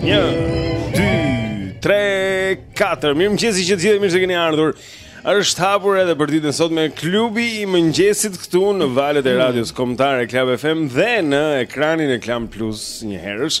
Një, dy, tre, katër Mirëmëngjesi të gjithë e mirë se keni ardhur është hapur edhe për ditën e sotme klubi i mëngjesit këtu në valët e radios Kombëtare Club FM dhe në ekranin e Klan Plus njëherësh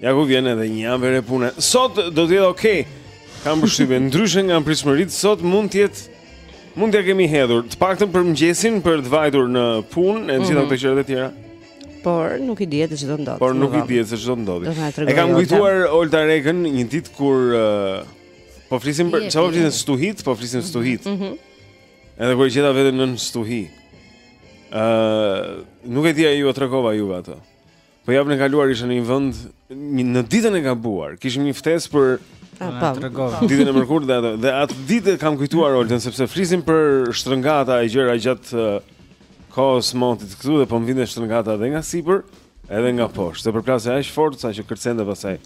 Ja ku vjen edhe një javë e re pune. Sot do të jetë okay. Kam përshtypje ndryshe nga pritshmëritë sot mund të jetë mund ta kemi hedhur, të paktën për mëngjesin për të vajtur në punë e gjitha mhm. këto gjëra të tjera. Por nuk i dihet se ç'do ndodhë. Por nuk i dihet se ç'do ndodhë. E kam kujtuar Olta Rekën një ditë kur po flisim për çfarë po flisim stuhit, po flisim stuhit. Mhm. mhm. Edhe kur gjeta veten në stuhi. Ëh, nuk e di a jua tregova juve atë. Po javën e kaluar isha në një vend në ditën e gabuar. Kishim një ftesë për ah, po. tregova. Ditën e mërkurë dhe atë dhe atë ditë kam kujtuar Oltën sepse flisim për shtrëngata e gjëra gjatë uh, kohës motit këtu dhe po më vinte shtrëngata edhe nga sipër, edhe nga poshtë. Se përplasej aq fort sa që kërcente pastaj.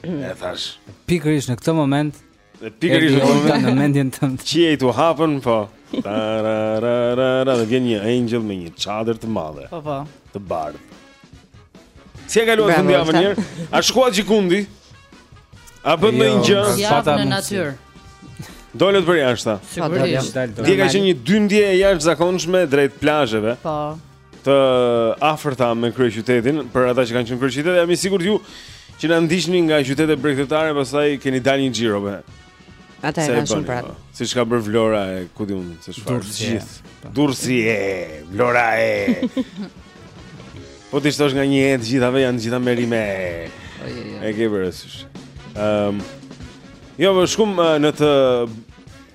E thashë, pikërisht në këtë moment Pikërisht do të në mendjen tënd. Qiejt u hapën, po. Tarararara, dhe vjen një engjëll me një çadër të madhe. Po po. Të bardhë. Si e kaluat fundjavën një herë? A shkuat gjëkundi? A bëtë ndonjë jo, gjë? Ja, në natyrë. Dolët pra jashtë. Sigurisht. Dje ka qenë një dyndje e jashtëzakonshme drejt plazheve. Po. të afërta me kryeqytetin, për ata që kanë qenë në kryeqytet, jam i sigurt ju që na ndiqni nga qytetet bregdetare, pastaj keni dalë një xhiro me. Ata e kanë shumë pranë. Po. Siç ka bërë Vlora e ku di unë se çfarë. Durrësi. Po. Durrësi e Vlora e. Po t'i shtosh nga një e të gjithave janë të gjitha me rimë. E ke parasysh. Ehm. Um, jo, ne shkuam në të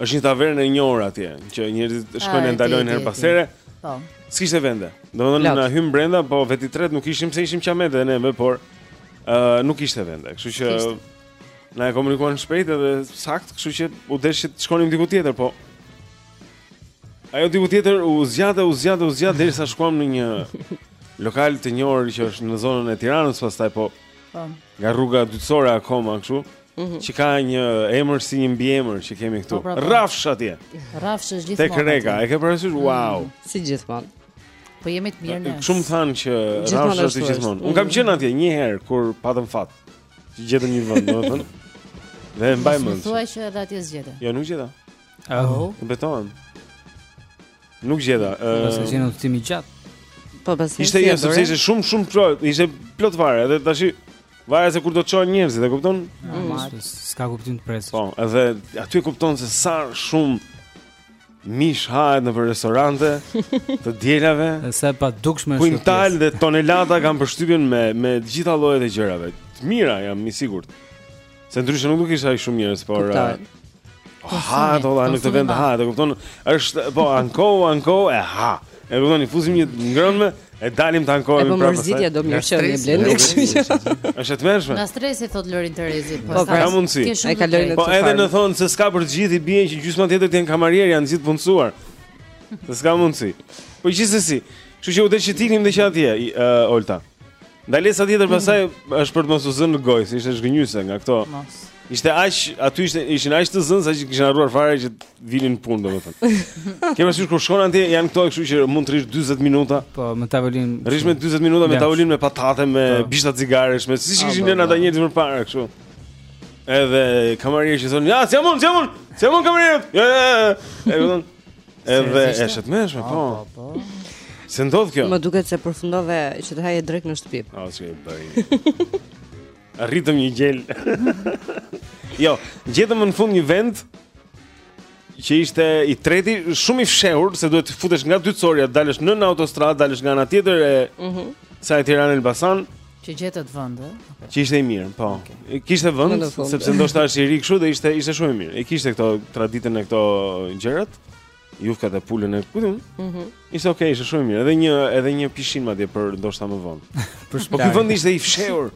Është një tavernë e njohur atje, që njerëzit shkojnë e ndalojnë herë pas here. Po. S'kishte vende. Domethënë na hym brenda, po vet i tretë nuk ishim se ishim qamete dhe neve, por ë uh, nuk kishte vende. Kështu që na e komunikuan shpejt edhe saktë, kështu që u desh që të shkonim diku tjetër, po Ajo diku tjetër u zgjat e u zgjat e u zgjat derisa shkuam në një lokal të njohur që është në zonën e Tiranës, pastaj po. Po. Nga rruga dytësore akoma kështu. Mhm. Që ka një emër si një mbiemër që kemi këtu. Po, pra, po. Rrafsh atje. Rrafsh është gjithmonë. Tek Reka, e ke parasysh? Mhm. Wow. Si gjithmonë. Po jemi të mirë ne. Shumë thanë që Rrafsh është gjithmonë. Unë kam mhm. qenë atje një herë kur patëm fat. Që gjetëm një vend, domethënë. Dhe mbaj mend. Thuaj që edhe atje s'gjete. Jo, nuk gjeta. Oh. Betohem. Nuk gjeta. Paska qenë udhëtim i gjatë. Po pas. Ishte jo sepse ishte shumë shumë plot, ishte plot fare, edhe tash varet se kur do të çohen njerëzit, e kupton? Mm. S'ka kuptim të presësh. Po, edhe aty e kupton se sa shumë mish hahet nëpër restorante të dielave. Sa e padukshme është. Kuintalë dhe tonelata kam përshtypjen me me të gjitha llojet e gjërave. Të mira jam i sigurt. Se ndryshe nuk do kishte aq shumë njerëz, por Kuptoj. Po po, ha Konsumi, ato dha në këtë konsumi vend ba. ha, e kupton? Është po ankohu, ankohu e ha. E kupton, i fusim një ngrënë e dalim të E ankohemi po prapë. mërzitja do mirë qenë një blendi, kështu që. pastaj. Është e tmerrshme. Nga stresi thot Lorin Terezi. Po, Po, pra, ka mundësi. Ke shumë e kaloj të në drejtë. Po këtë edhe farë. na thonë se s'ka për të gjithë i bie që gjysma tjetër të jenë kamarierë, janë gjithë punësuar. Se s'ka mundësi. Po gjithsesi, kështu që u desh që të iknim dhe që atje, i- ë, Olta. Ndalesa tjetër pastaj është për të mos u zënë në gojë, ishte zhgënjyese nga këto. Mos. Ishte aq, aty ishte ishin aq të zënë sa që kishin harruar fare që vinin në punë domethënë. Ke parasysh kur shkon anti janë këto, kështu që mund të rrish 40 minuta. Po, me tavolinë. Rrish me 40 minuta me tavolinë me patate, me po. bishta cigaresh, me siç ah, kishin lënë ata njerëzit më parë kështu. Edhe kamarierët që thonë, "Ja, s'jam unë, s'jam unë, s'jam unë kamarieri." Ja, ja, ja. Edhe është e tmerrshme, po. Po, po. po. Se ndodh kjo. Më duket se përfundove që të haje drejt në shtëpi. Po, si e bëre. Arritëm një gjel. jo, gjetëm në fund një vend që ishte i treti, shumë i fshehur, se duhet të futesh nga dytësorja, dalësh nën autostradë, dalësh nga ana tjetër e Mhm. Mm së Tiranë-Elbasan, Që gjetët vend, ë? Okay. Që ishte i mirë, po. Okay. Kishte vend sepse ndoshta është i ri kështu dhe ishte ishte shumë i mirë. E kishte këto traditën e këto gjërat. Jufkat e pulën e kupton. Mhm. Mm ishte okay, ishte shumë i mirë. Edhe një edhe një pishinë madje për ndoshta më vonë. për po ky vend ishte i fshehur.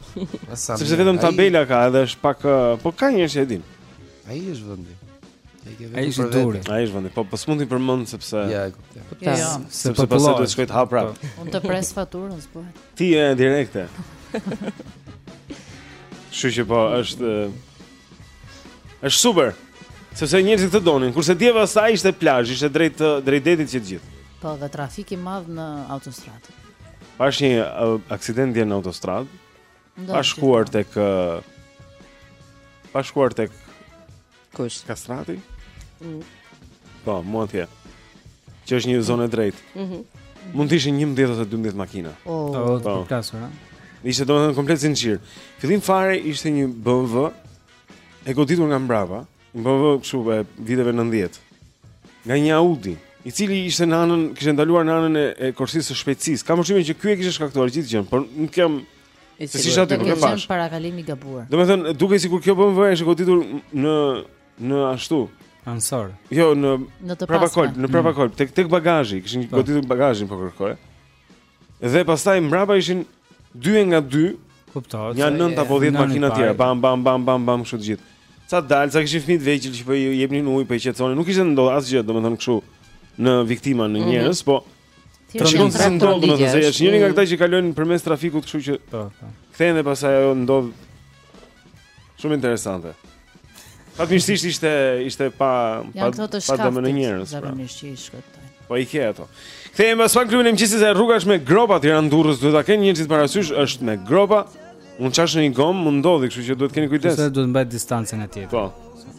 sepse vetëm tabela ka edhe është pak po ka njerëz që e dinë. Ai është vendi. Ai është i duhuri. Ai është vendi. Po po s'mund ta përmend sepse Ja, e kuptoj. Po ta, se po pastaj do shkoj të ha prapë. Po. Unë të pres faturën, s'po. Ti je direkte. Kështu që po është është super. Sepse njerëzit të donin, kurse dje vapë sa ishte plazh, ishte drejt drejt detit që të gjithë. Po, dhe trafik i madh në autostradë. Pashë një uh, aksident dje në autostradë. Pa shkuar tek Pa shkuar tek Kush? Kastrati? Mm. Po, mu atje. Që është një zonë e drejtë. Mhm. Mm Mund të ishin 11 ose 12 makina. Oh, oh, oh të përplasur, po. ha? Ishte domethënë komplet zinxhir. Fillim fare ishte një BMW e goditur nga mbrapa. Po po kështu e viteve 90. Nga një Audi, i cili ishte në anën, kishte ndaluar në anën e, e korsisë së shpejtësisë. Kam përshtypjen që ky e kishte shkaktuar gjithë gjën, por nuk kam E Se si sigurt. s'pati, nuk e Ka pashë. qenë parakalim i gabuar. Domethënë, dukej sikur kjo BMW e kishte goditur në në ashtu. Anësor. Jo, në Në të prapa pasme. kolb, në prapa kolb, tek tek bagazhi, kishin Po. goditur bagazhin po kërkoje. Dhe pastaj mbrapa ishin dy e nga dy. Kuptohet. Nja nëntë apo 10 makina të tjera, bam bam bam bam bam kështu të gjithë. Sa dalë, sa kishin fëmijë të vegjël që po i jepnin ujë, po i qetësonin. Nuk kishte ndodhur asgjë, domethënë kështu në viktima në mhm. njerëz, po Trashon se ndodh domethënë se është njëri nga këta që kalojnë përmes trafikut, kështu që po, po. kthehen dhe pastaj ajo ndodh Shumë interesante. Fatmirësisht ishte ishte pa pa pa dëme në njerëz. Pra. Zakonisht që i shkaktojnë. Po i ke ato. Kthehemi pas fan klubin e mëngjesit se rruga është me gropa Tiranë-Durrës, duhet ta kenë njerëzit parasysh, është me gropa. Unë çashë një gomë, mu më ndodhi, kështu që duhet keni kujdes. Sepse duhet mbajt distanca nga tjetri. Po.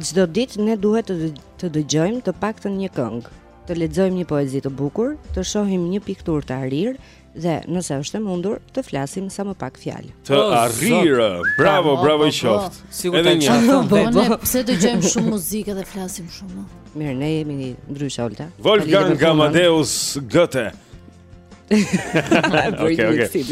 Çdo ditë ne duhet të të dëgjojmë të paktën një këngë, të lexojmë një poezi të bukur, të shohim një pikturë të arrirë dhe nëse është e mundur të flasim sa më pak fjalë. Të oh, arrirë. Bravo, po, bravo i po, po. qoftë. Sigurt Edhe një. Ne pse dëgjojmë shumë muzikë dhe flasim shumë? Mirë, ne jemi ndryshe Olta. Wolfgang Amadeus Goethe. Okej, okej.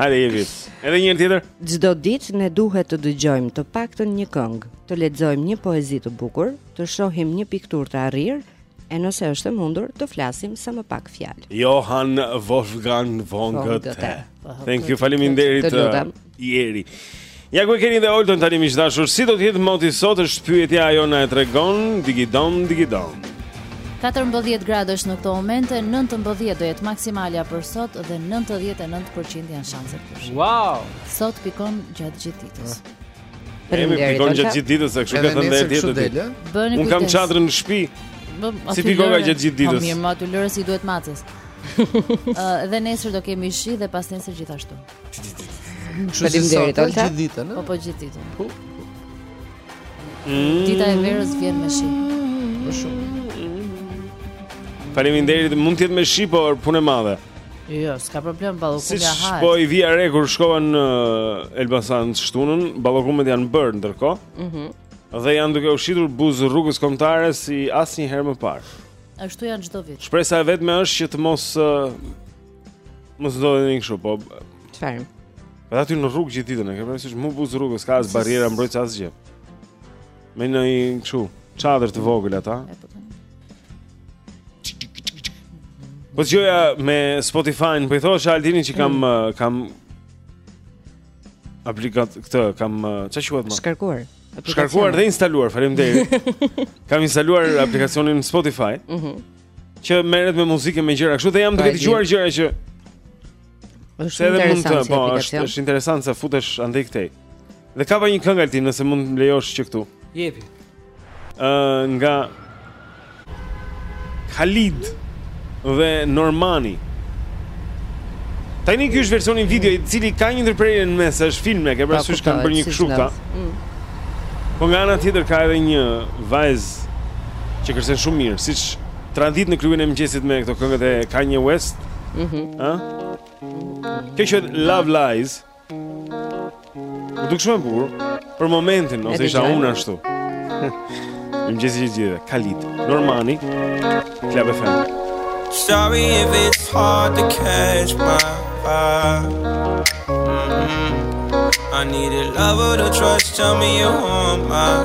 Hajde jemi. Edhe një tjetër. Çdo ditë ne duhet të dëgjojmë të paktën një këngë, të lexojmë një poezi të bukur, të shohim një pikturë të arrirë, e nëse është e mundur të flasim sa më pak fjalë. Johan Wolfgang von Goethe. Thank you, faleminderit. Ieri. Ja ku e keni dhe Oltën tani miq të dashur, si do të jetë moti sot është pyetja ajo na e tregon digidom digidom. 14 gradë është në këto momente, 19 do jetë maksimalja për sot dhe 99% janë shanset për shi. Wow! Sot pikon gjatë gjithë ditës. Kemi pikon gjatë gjithë ditës, kështu ka thënë vetë tjetër. Unë kam çadrën në shtëpi. Si pikon gjatë gjithë ditës. Po mirë, po aty lëre se i duhet macës. Ëh, dhe nesër do kemi shi dhe pasnesër gjithashtu. Faleminderit Olta. Gjithë ditën, ëh. Po po gjithë ditën. Po. Mm. Dita e verës vjen me shi. Po shumë. Faleminderit, mund të jetë me shi, por punë e madhe. Jo, s'ka problem, ballokumja si hahet. Po i vija re kur shkova në uh, Elbasan shtunën, ballokumet janë bërë ndërkohë. Mhm. Mm dhe janë duke u shitur buzë rrugës kombëtare si asnjëherë më parë. Ashtu janë çdo vit. Shpresa e vetme është që të mos uh, Mos do të ndonjë kështu, po. Çfarë? Edhe aty në rrugë gjithë ditën, e ke parasysh si shumë buzë rrugës, ka as barriera mbrojtës asgjë. Me një kështu, çadër të vogël ata. Po, po gjoja me Spotify, po i thosha Altinit që kam mm. uh, kam aplikuar këtë, kam uh, çfarë quhet më? Shkarkuar. Shkarkuar dhe instaluar, faleminderit. kam instaluar aplikacionin Spotify. Mhm. që merret me muzikë me gjëra kështu dhe jam duke dëgjuar gjëra që është edhe mund të po është është interesant se futesh andej këtej. Dhe ka një këngë Altin nëse mund të lejosh që këtu. Jepi. Ë uh, nga Khalid dhe Normani. Tani ky është versioni video i cili ka një ndërprerje në mes, është film e ke parasysh kanë bërë një kështu ta. Mm. Po nga ana tjetër ka edhe një vajzë Që kërcen shumë mirë, siç është traditë në klubin e mëngjesit me këto këngët e Kanye West. Mhm. Mm Ëh. Kjo është Love Lies. Më duket shumë e bukur për momentin, ose isha unë ashtu. Më gjezi që gjithë, Khalid, Normani, Club FM. Sorry if it's hard to catch my vibe mm-hmm. I need a lover to trust, tell me you're on my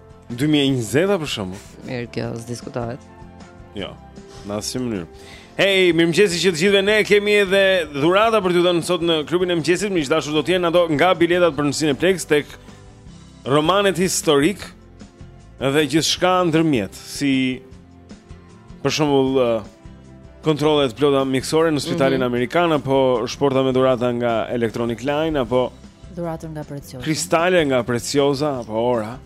2020 për shembull. Mirë, kjo s'diskutohet. Jo. Në asnjë mënyrë. Hey, mirëmëngjesi edhe të gjithëve. Ne kemi edhe dhurata për t'ju dhënë sot në klubin e mëngjesit. Miq të dashur, do të jenë ato nga biletat për në Cineplexx tek romanet historik dhe gjithçka ndërmjet, si për shembull uh, kontrolle të plota mjekësore në spitalin mm -hmm. amerikan apo shporta me dhurata nga Electronic Line apo dhurata nga Preciosa. Kristale nga Preciosa apo ora.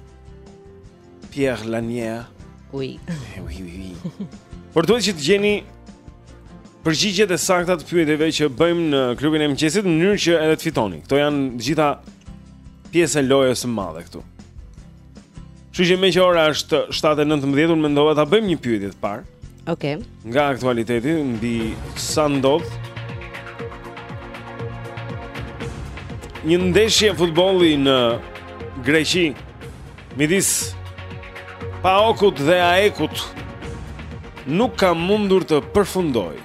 Pierre Lannier. Oui. Eh, oui, oui, oui. Por duhet që të gjeni përgjigjet e sakta të pyetjeve që bëjmë në klubin e mëngjesit në mënyrë që edhe të fitoni. Këto janë të gjitha pjesë e lojës së madhe këtu. Kështu që meqë ora është 7:19, unë mendova ta bëjmë një pyetje të parë. Okej. Okay. Nga aktualiteti mbi sa ndodh. Një ndeshje futbolli në Greqi midis Paokut dhe Aekut nuk ka mundur të përfundojë.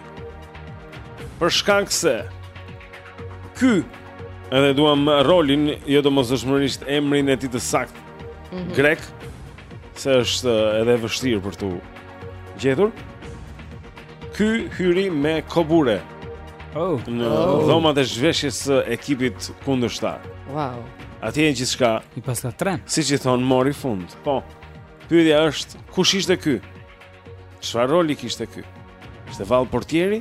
Për shkak se ky edhe duam rolin, jo domosdoshmërisht emrin e tij të saktë mhm. grek se është edhe vështirë për t'u gjetur. Ky hyri me kobure. Oh, në oh. dhomat e zhveshjes së ekipit kundërshtar. Wow. Atje gjithçka. I pas la tren. Siç i thonë mori fund. Po. Pyetja është kush ishte ky? Çfarë roli kishte ky? Ishte vallë portieri?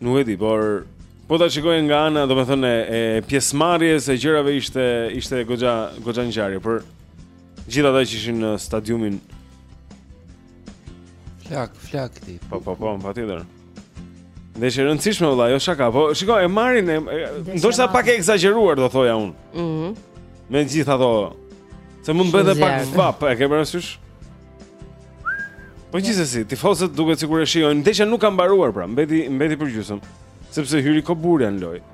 Nuk e di, por po ta shikoje nga ana, domethënë e, e pjesëmarrjes e gjërave ishte ishte goxha goxha ngjarje, për gjithë ata që ishin në stadium flak flak ti. Po po po, patjetër. Dhe është e rëndësishme vëlla, jo shaka, po shiko si e marrin, ndoshta pak e ekzagjeruar do thoja unë. Mhm. Mm megjithatë se mund të bëhet pak vapë, e ke parasysh? Po gjithsesi, tifozët duket sikur e shijojnë. Ndeshja nuk ka mbaruar pra, mbeti mbeti përgjysmë, sepse hyri koburja në lojë.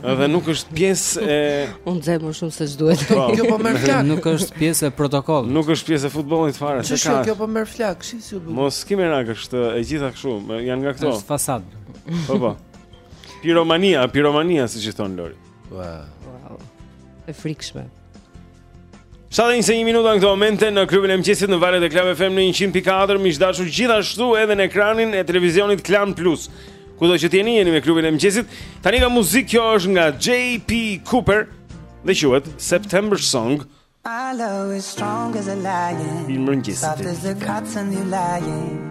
Edhe nuk është pjesë e U nxeh më shumë se ç'duhet. Po. Kjo po merr flak. Nuk është pjesë e protokollit. Nuk është pjesë e futbollit fare, s'ka. Kjo po merr flakë, si si u bë. Mos ki merak është e gjitha kështu, janë nga këto. Është fasadë. Po po. Piromania, piromania siç i thonë Lori. Wow. Wow. E frikshme. Shtatë e njëzet e një minuta në këto momente në Klubin e Mëngjesit në valët e Club FM në 100.4 miq të dashur gjithashtu edhe në ekranin e televizionit Klan Plus Kudo që të jeni jeni me Klubin e Mëngjesit Tani ka muzikë kjo është nga J.P. Cooper Dhe quhet September Song My love is strong as a lion Soft as the cotton you lie in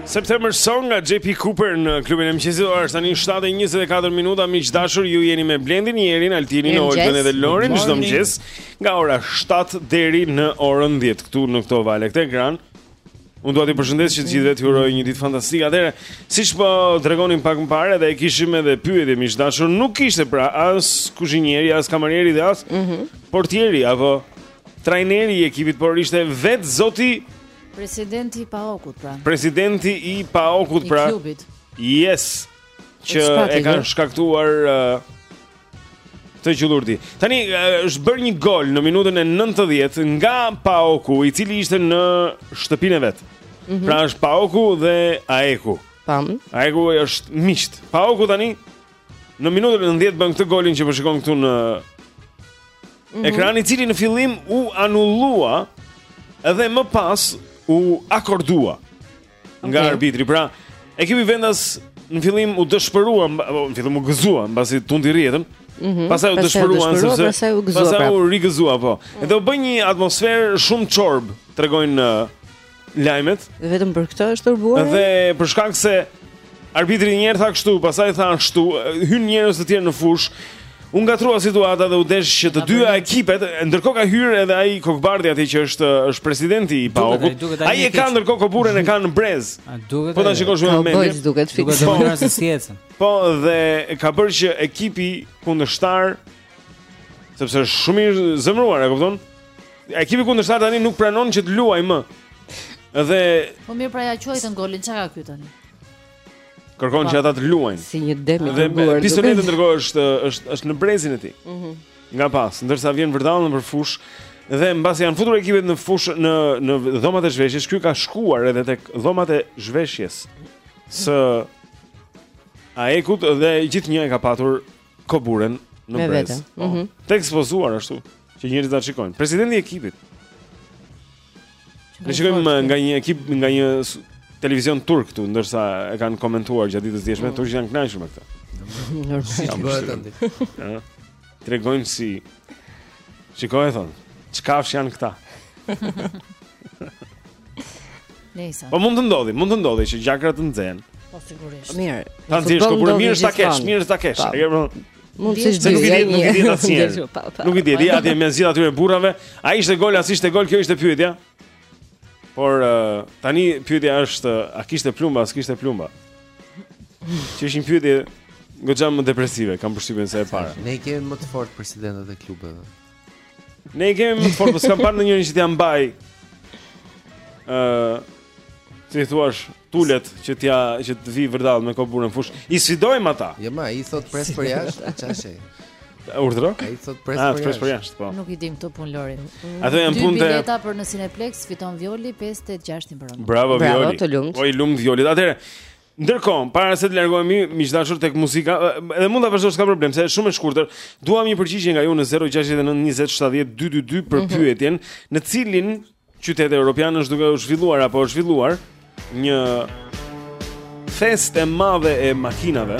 September Song nga JP Cooper në Klubin e Mëngjesit. Ora është tani 7:24 minuta. Miq të dashur, ju jeni me Blendin, Jerin, Altinin, Olden dhe Lorin çdo mëngjes nga ora 7 deri në orën 10 këtu në këto vale këtë ekran. Unë dua t'ju përshëndes që të gjithëve t'ju uroj një ditë fantastike. Atëherë, siç po tregonim pak më parë dhe e kishim edhe pyetje miq të dashur, nuk ishte pra as kuzhinieri, as kamerieri dhe as mm -hmm. portieri apo trajneri i ekipit, por ishte vetë zoti Presidenti i Paokut pra. Presidenti i Paokut pra. I klubit. Yes. Që e kanë shkaktuar uh, këtë gjullurdi. Tani uh, është bërë një gol në minutën e 90 nga Paoku, i cili ishte në shtëpinë e vet. Mm -hmm. Pra është Paoku dhe Aeku. Pam. Aeku është miqtë. Paoku tani Në minutën e 90 bën këtë golin që po shikon këtu në mhm. ekran i cili në fillim u anullua dhe më pas u akordua nga okay. arbitri. Pra, ekipi vendas në fillim u dëshpërua, në fillim u gëzua mbasi tundi rrjetën. Mm -hmm. Pastaj u dëshpëruan sepse pastaj u gëzua. Pastaj u rigëzua po. Mm -hmm. Edhe u bë një atmosferë shumë çorbë, tregojnë lajmet. Dhe vetëm për këtë është tërbuar. Dhe për shkak se arbitri një herë tha kështu, pastaj tha ashtu, hyn njerëz të tjerë në fushë. U ngatërrua situata dhe u desh që të dyja ekipet, ndërkohë ka hyrë edhe ai kokëbardhi aty që është është presidenti i Paokut. Ai e ka ndërkohë koburën e ka në brez. Po ta shikosh me vëmendje. Po i duket fikse. Po nga se si ecën. Po dhe ka bërë që ekipi kundërshtar sepse është shumë i zemëruar, e kupton? Ekipi kundërshtar tani nuk pranon që të luajë më. Dhe Po mirë, pra ja quajtën golin, çka ka ky tani? Kërkon që ata të luajnë. Si një dem i tërbuar. Dhe pistoleta ndërkohë është është është në brezin e tij. Ëh. Mhm. Nga pas, ndërsa vjen vërdallë nëpër fushë dhe mbasi janë futur ekipet në fushë në në dhomat e zhveshjes, ky ka shkuar edhe tek dhomat e zhveshjes së AEK-ut dhe gjithnjë e ka patur koburen në brez. Me vete. Po. Mm -hmm. Të ekspozuar ashtu, që njerëzit ta shikojnë. Presidenti i ekipit. Ne shikojmë uh, nga një ekip, nga një televizion turk këtu, ndërsa e kanë komentuar gjatë ditës së djeshme, mm. turqit janë kënaqur me këtë. Nërë, si që bëhet të ndi. Tregojnë si... Shikoje thonë, ç'kafshë janë këta? Nëse. Po mund të ndodhë, mund të ndodhë që gjakrat të nxehen. Po sigurisht. Po mirë. Ta nxjesh kur mirë sa kesh, mirë sa kesh. Mund të ishte nuk i di, nuk i di asnjë. Nuk i di, di atje ma zgjidh ja atyre burrave. A ishte gol, a s'ishte gol, kjo ishte pyetja. Por tani pyetja është, a kishte plumba, a s'kishte plumba? Që është një pyetje goxha më depresive, kam përshtypjen se e para. Ne kemi më të fortë presidentët e klubeve. Ne i kemi më të fortë, po s'kam parë ndonjërin që t'ia mbajë. Ë, uh, ti thua s'tu let që t'ia që të vijë vërdallë me kobure në fushë. I sfidojmë ata. Jo më, ai thotë pres për jashtë, çfarë. Urdhro? Ai thotë pres ah, për jashtë. Pres për jashtë, po. Nuk i dimë këto punë Lori. Ato janë punë të Bileta për në Cineplex fiton Violi 586 i mbaron. Bravo Violi. Bravo, të lumtë. Po i lumtë Violi. Atëherë, Ndërkohë, para se të largohemi, miq të dashur tek muzika, edhe mund ta vazhdosh s'ka problem, se është shumë e shkurtër. Duam një përgjigje nga ju në 069 20 70 222 për mhm. pyetjen, në cilin qytet europian është duke u zhvilluar apo është zhvilluar një festë e madhe e makinave.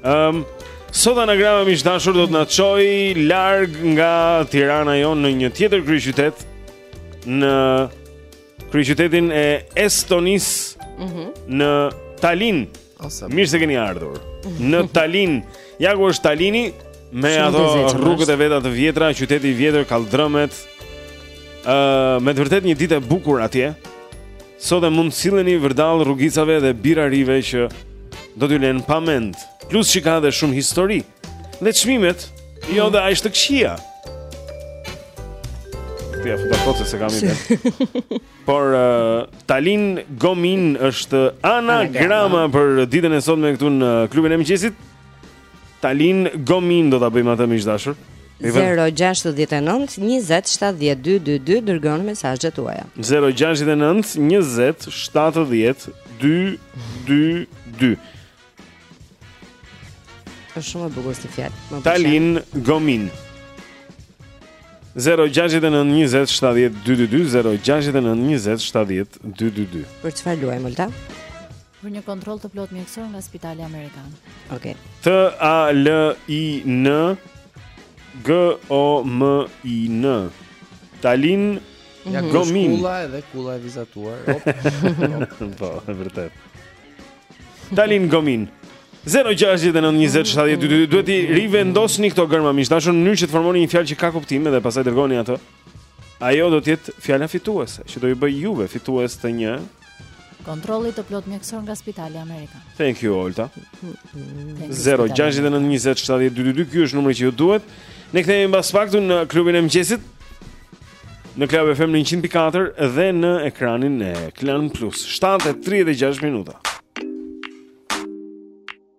Ehm, sot anagrama miq të dashur do të na çojë larg nga Tirana jonë në një tjetër kryeqytet në kryeqytetin e Estonisë mhm. në Talin. Mirë se keni ardhur. Në Talin, ja ku është Talini me ato rrugët e veta të vjetra, qyteti i vjetër, kalldrëmet. Ëh, me të vërtetë një ditë e bukur atje. Sot mund të silleni vërdallë rrugicave dhe birarive që do t'ju lënë pa mend. Plus që ka dhe shumë histori. Dhe çmimet mm. jo dhe aq të këqija. Tani e futa kot se s'kam ide. Por uh, Talin Gomin është anagrama për ditën e sotme këtu në klubin e mëngjesit. Talin Gomin do ta bëjmë atë miq të dashur. 0-6-19-27-12-22 Dërgoni mesazhet tuaja 0-6-19-27-12-22 është shumë e bukur si fjalë. Talin Gomin. 0692070222 0692070222 Për çfarë luajmë Olta? Për një kontroll të plot mjekësor nga Spitali Amerikan. Okej. Okay. T A L I N G O M I N. Talin Ja mm -hmm. gomin. Kulla edhe kulla e vizatuar. Po, e vërtet. Talin gomin. 0692070222 duhet t'i rivendosni këto gërma miq të dashur në mënyrë që të formoni një fjalë që ka kuptim dhe pastaj dërgoni atë Ajo do të jetë fjala fituese, që do i bëj juve fitues të një kontrolli të plot mjekësor nga Spitali Amerikan. Thank you Olta. 0692070222 ky është numri që ju duhet. Ne kthehemi mbas pak këtu në klubin e mëngjesit. Në Club FM në 104 dhe në ekranin e Klan Plus. 7:36 minuta.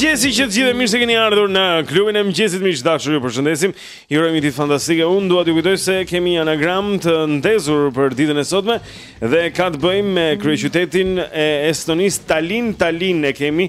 mëngjesi që të gjithë mirë se keni ardhur në klubin e mëngjesit miq të dashur. Ju përshëndesim. Ju urojmë një ditë fantastike. Unë dua t'ju kujtoj se kemi një anagram të ndezur për ditën e sotme dhe ka të bëjë me kryeqytetin e Estonisë, Tallinn, Tallinn e kemi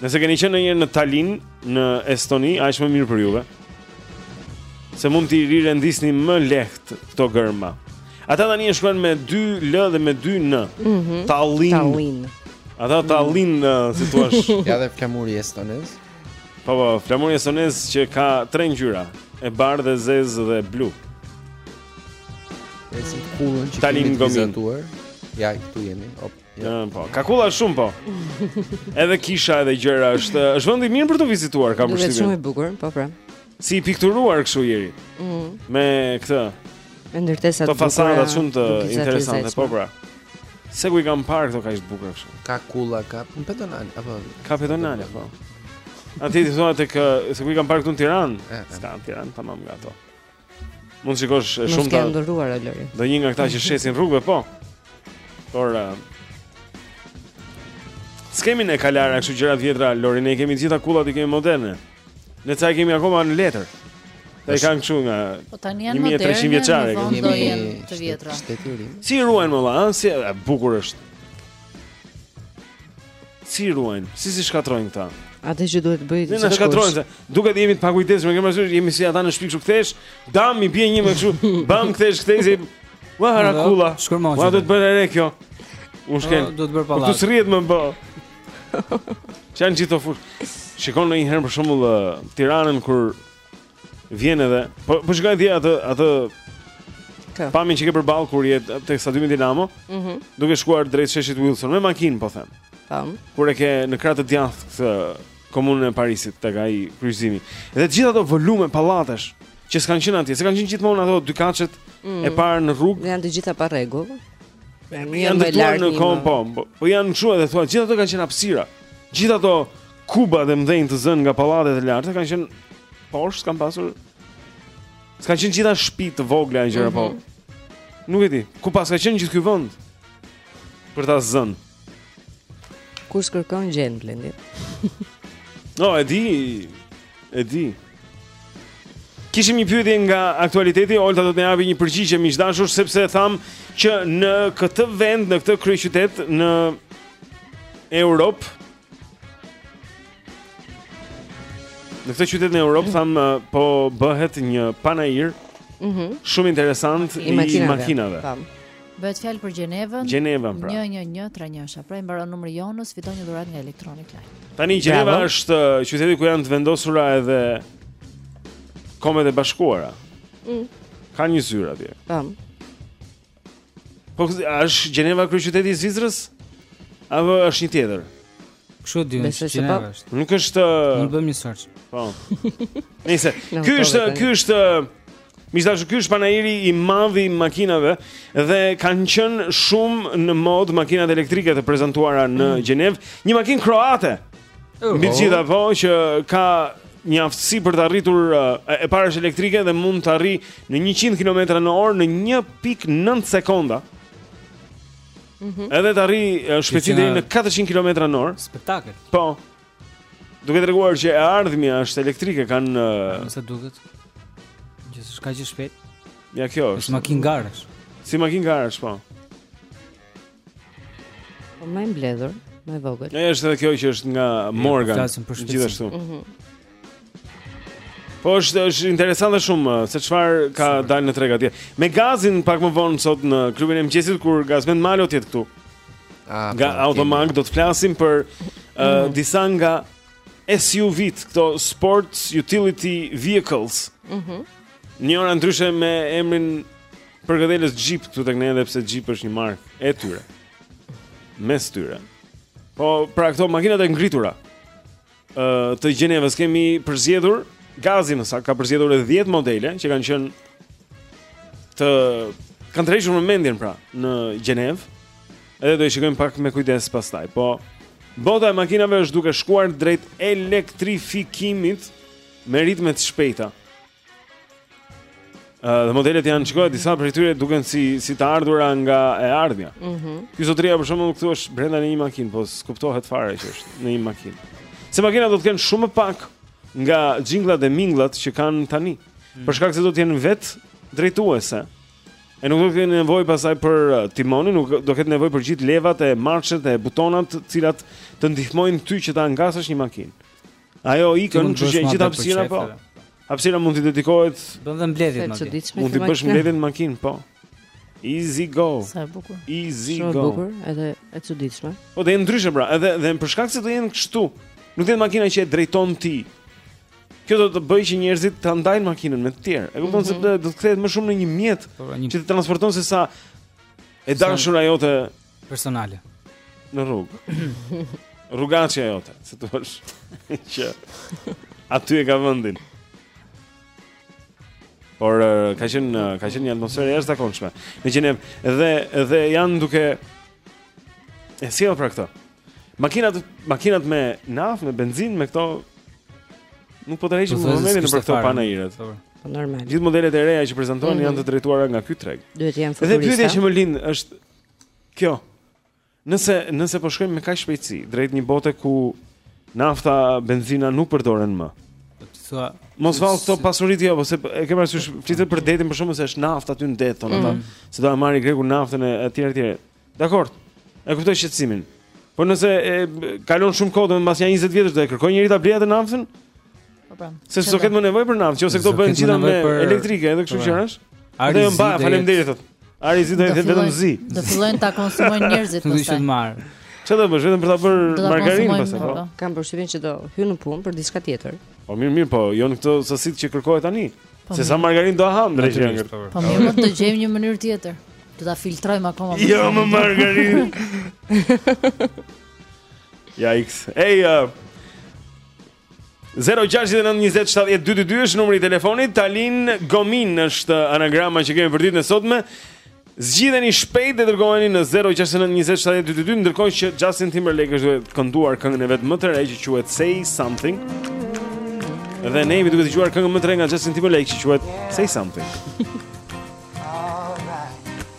Nëse keni qenë ndonjëherë në Tallinn, në Estoni, aq më mirë për juve? Se mund t'i rirendisni më lehtë këto gërma. Ata tani e shkruajnë me 2 L dhe me 2 N. Mm -hmm. Tallinn. Tallinn. Ata Tallinn, mm -hmm. si thua? ja dhe flamuri estonez. Po, po, flamuri estonez që ka tre ngjyra, e bardhë, e zezë dhe blu. E si kullën që kemi të vizatuar. Ja, këtu jemi. Op. Ja. Në, po. Ka kulla shumë po. Edhe kisha edhe gjëra është është vend i mirë për të vizituar, kam përshtypjen. Është shumë e bukur, po pra. Si i pikturuar kështu ieri. Ëh. Mm. Me këtë. Me ndërtesa të bukura. Po fasada shumë të interesante, po pra. Se ku i kam parë këto kaq të bukura kështu. Ka kulla, ka pedonale apo ka pedonale po. Ati ti thua tek se ku i kam parë këtu në Tiranë. Ska në Tiranë, tamam nga ato. Mund të shikosh shumë ta. Mos ke ndërruar Lori. Do një nga këta që shesin rrugëve, po. Por uh, Skemi në kala kështu gjëra të vjetra, Lori, ne kemi të gjitha kullat i kemi moderne. Ne ca i kemi akoma në letër. Ata i kanë kështu nga Po tani janë moderne. 1300 vjeçare kemi do janë të vjetra. Si i ruajnë më valla, si bukur është. Si ruajnë? Si si shkatërrojnë këta? Atë që duhet të bëjë ti. Ne shkatërrojmë se duket jemi të pakujdesshëm, ke parasysh jemi si ata në shtëpi kështu kthesh, dam i bie njëherë kështu, bam kthesh kthesi. Ua ra kulla. Shkërmosh. Ua do të bëhet e re kjo. U shkel. Do të bëhet pallat. Po të srrihet më bë. Çan gjithë fush. Shiko njëherë për shembull Tiranën kur Vjen edhe, po po shikoja atë atë Kë? Pamjen që ke përballë kur je tek stadiumi Dinamo, ëh, mm duke shkuar drejt sheshit Wilson me makinë, po them. Tam. Kur e ke në krah të djathtë këtë komunën e Parisit tek ai kryqëzimi. Dhe të gjitha ato volume pallatesh që s'kanë qenë atje, s'kanë qenë gjithmonë ato dykatëshet mm. e parë në rrugë. Janë të gjitha pa rregull. Janë më lart në kom, po, po, po janë kështu edhe thua, gjithë ato kanë qenë hapësira. Gjithë ato Kuba të mëdhenj të zënë nga pallatet e larta kanë qenë poshtë, kanë pasur S'kanë qenë gjitha shpi të vogla e gjëra mm -hmm. po Nuk e di, ku paska qenë gjithë ky vend Për ta zënë Kush kërkon gjen, Blendi No, e di E di Kishim një pyetje nga aktualiteti, Olta do të na japë një përgjigje miqdashur sepse thamë që në këtë vend, në këtë kryeqytet, në Europë, Në këtë qytet në Europë mm. thamë uh, po bëhet një panair. Mhm. Mm shumë interesant i makinave. makinave. Bëhet fjalë për Gjenevën. Gjenevën pra. 11131. Pra i mbaron numri Jonës, fiton një dhuratë nga Electronic Line. Tani Gjeneva është uh, qyteti ku janë të vendosura edhe Kombet e Bashkuara. Mhm. Ka një zyrë atje. Tam. Po është Gjeneva kryeqyteti i Zvicrës? Apo është një tjetër? Kështu di unë se po. është. Nuk është Mund të bëjmë një search. Po. Nëse ky është ky është Gjithsesi ky është panairi i madh i makinave dhe kanë qenë shumë në modë makinat elektrike të prezantuara në mm. Gjenevë, një makinë kroate. Mbi të gjitha po që ka një aftësi për të arritur e para është elektrike dhe mund të arrijë në 100 km në orë në 1.9 sekonda. Mm -hmm. Edhe të arrijë shpejtësi deri në 400 km në orë. Spektakël. Po. Duke treguar që e ardhmja është elektrike kanë uh... sa duket. Gjithsesi kaq e shpejtë. Ja kjo është. Është makinë garash. Si makinë garash po. Po më e mbledhur, më e vogël. Ja është edhe kjo që është nga Morgan. Gjithashtu. Mhm. Po është është interesante shumë uh, se çfarë ka dalë në treg atje. Me Gazin pak më vonë sot në klubin e mëngjesit kur Gazmend Malo të jetë këtu. Ah, nga po, Automag do të flasim për uh, mm. disa nga SUV-t, këto sports utility vehicles. Mhm. Mm Njohur ndryshe me emrin Përkëdhelës Jeep këtu tek ne edhe pse Jeep është një markë e tyre. Mes tyre. Po pra këto makinat e ngritura. Ë të Gjenevës kemi përzgjedhur gazi m'sa ka përzgjedhur 10 modele që kanë qenë të kanë tërhequr vëmendjen pra në Gjenevë. Edhe do t'i shikojmë pak me kujdes pastaj. Po bota e makinave është duke shkuar drejt elektrifikimit me ritme të shpejta. Dhe modelet janë shikoji disa prej tyre duken si si të ardhura nga e ardhmja. Mhm. Mm Ky zotria për shembull këtu është brenda në një makinë, po s'kuptohet fare që është në një makinë. Se makinat do të kenë shumë më pak nga xhinglat dhe minglat që kanë tani. Mm. Për shkak se do të jenë vetëdrejtuese. E nuk do të kenë nevojë pastaj për uh, timonin, nuk do ketë nevojë për gjithë levat e marshet e butonat, të cilat të ndihmojnë ty që ta ngasësh një makinë. Ajo ikën, kështu që gjithë hapësira po. Hapësira mund t'i dedikohet. Bën dhe mbledhje në makinë. Mund të bësh mbledhje në makinë, po. Easy go. Sa e bukur. Easy go. Sa e bukur, edhe e çuditshme. Po dhe ndryshe pra, edhe dhe për shkak se do jenë kështu. Nuk do të jetë makina që e drejton ti. Kjo do të bëjë që njerëzit ta ndajnë makinën me të tjerë. E kupton mm -hmm. se mhm. do të kthehet më shumë në një mjet po, pra, një... që të transporton se sa e dashura jote personale. Në rrugë. Rrugaçja jote, si thua? Që aty e ka vendin. Por ka qenë ka qenë një atmosferë e jashtëzakonshme. Megjithëse dhe dhe janë duke e sjellë për këtë. Makinat makinat me naftë, me benzinë, me këto nuk po të rrehesh më vonë nëpër këto panairet. Po, po normal. Gjithë modelet e reja që prezantohen mm -hmm. janë të drejtuara nga ky treg. Duhet të jenë futuriste. Dhe pyetja që më lind është Kjo. Nëse nëse po shkojmë me kaq shpejtësi drejt një bote ku nafta, benzina nuk përdoren më. Thua mos vallë këto pasuritë jo, ose e ke parasysh flitet për detin për shkak se është naftë aty në det, thonë ata, mm. se do ta marrë greku naftën e etj etj. Dakord. E kuptoj shqetësimin. Po nëse e, kalon shumë kohë, domethënë pas nja 20 vjetësh do e kërkojë njeri ta blejë atë naftën? Po pra. Se s'do ketë më nevojë për naftë, nëse këto bëhen gjithë me elektrike, edhe kështu gjërash. Ari, ju mbaj, faleminderit. Ari i zi do jetë vetëm zi. Do fillojnë ta konsumojnë njerëzit pastaj. Do ishin marr. Ça do bësh vetëm për ta bërë margarinë pastaj, po. Kam përshtypjen që do hyjë në punë për diçka tjetër. Po mirë, mirë, po, jo në këto sasitë që kërkohet tani. Po se sa margarinë do hanë dreqi e mori. Po, po mirë, mund të gjejmë një mënyrë tjetër. Do ta filtrojmë akoma më. Jo më margarinë. Ja X. Ej, uh, 0692070222 është numri i telefonit. Talin Gomin është anagrama që kemi për ditën e sotme. Zgjidheni shpejt dhe dërgojeni në 0692070222 ndërkohë që Justin Timberlake është duke kënduar këngën e vet më të re që quhet Say Something. Dhe ne jemi duke dëgjuar këngën më të re nga Justin Timberlake që quhet Say Something.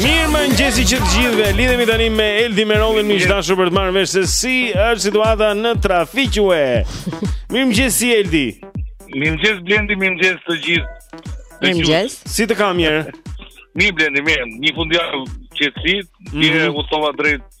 Mirëmëngjesi që të gjithëve Lidhemi tani me Eldi Merollin mik i dashur për të marrë vesh se si është situata në trafik Mirëmëngjesi Eldi Mirëmëngjesi Blendi Mirëmëngjesi të gjithë Mirëmëngjesi Si të kam mirë Mirë Blendi mirë Një fundjavë qetësi Një mm -hmm. udhëtova drejt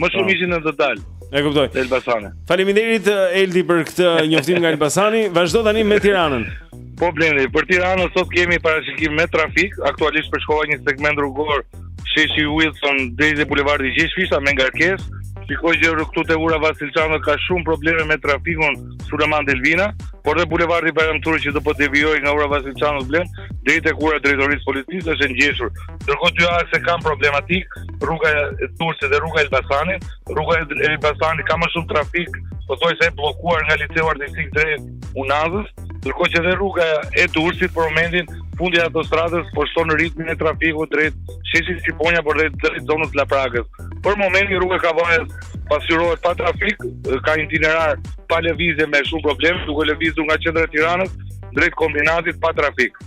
Më shumë ishin në total. E kuptoj. Elbasani. Faleminderit eh, Eldi për këtë njoftim nga Elbasani. Vazhdo tani me Tiranën. Po Blendi, për Tiranën sot kemi parashikim me trafik, aktualisht përshkova një segment rrugor Sheshi Wilson drejt bulevardi Gjergj Fishta me ngarkesë. Shikoj që këtu te ura Vasil Shanto ka shumë probleme me trafikun Sulejman Delvina, por dhe bulevardi Bajram Curri që do të devijojë nga ura Vasil Shanto Blendi drejt tek ura e drejtorisë së policisë është e ngjeshur. Ndërkohë dy akse kanë problematikë, rruga e Durrësit dhe rruga e Elbasanit. Rruga e Elbasanit ka më shumë trafik, pothuajse e bllokuar nga liceu artistik drejt Unazës, ndërkohë që dhe rruga e Durrësit për momentin fundi i autostradës po shton ritmin e trafikut drejt sheshit Shqiponja por drejt drejt zonës së Laprakës. Për momentin rruga e Kavajës pasqyrohet pa trafik, ka itinerar pa lëvizje me shumë probleme, duke lëvizur nga qendra e Tiranës drejt kombinatit pa trafik.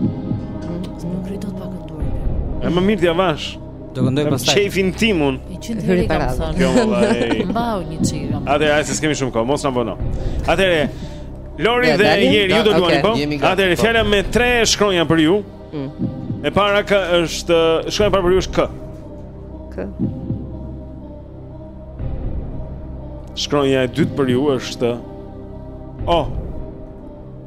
Nuk rri dot pa kënduar E më mirë ti avash Do këndoj pastaj Qejfin tim unë Njëqind herë të kam thënë Kjo më la e Mbau një qira Atëherë, hajde se s'kemi shumë kohë, mos na vono Atëherë, Lori dhe Jeri, ju do të luani po Atëherë, po. fjalë me tre shkronja për ju mm. E para k është Shkronja parë për ju është k K Shkronja e dytë për ju është O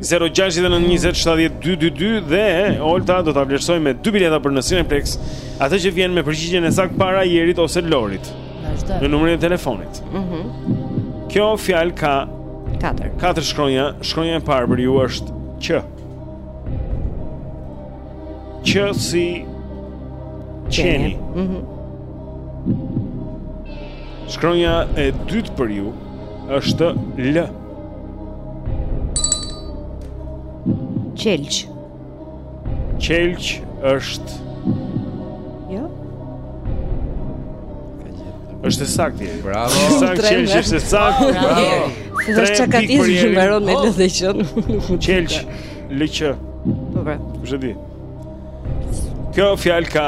0-6-9-20-70-22-2 Dhe Olta do ta vlerësojë me 2 bileta për në Cineplex Atë që vjen me përgjigjen e saktë para Jerit ose Lorit Në numrin e telefonit mm -hmm. Kjo fjalë ka 4 4 shkronja Shkronja e parë për ju është q Q si Qeni mm -hmm. Shkronja e dytë për ju është l Qelq. Qelq është Jo. Është saktë. Bravo. Saktë qelq është saktë. Bravo. Se është çakërdisëm që mbaron me l dhe q. Qelq, l q. Po pra. Kush e di? Kjo fjalë ka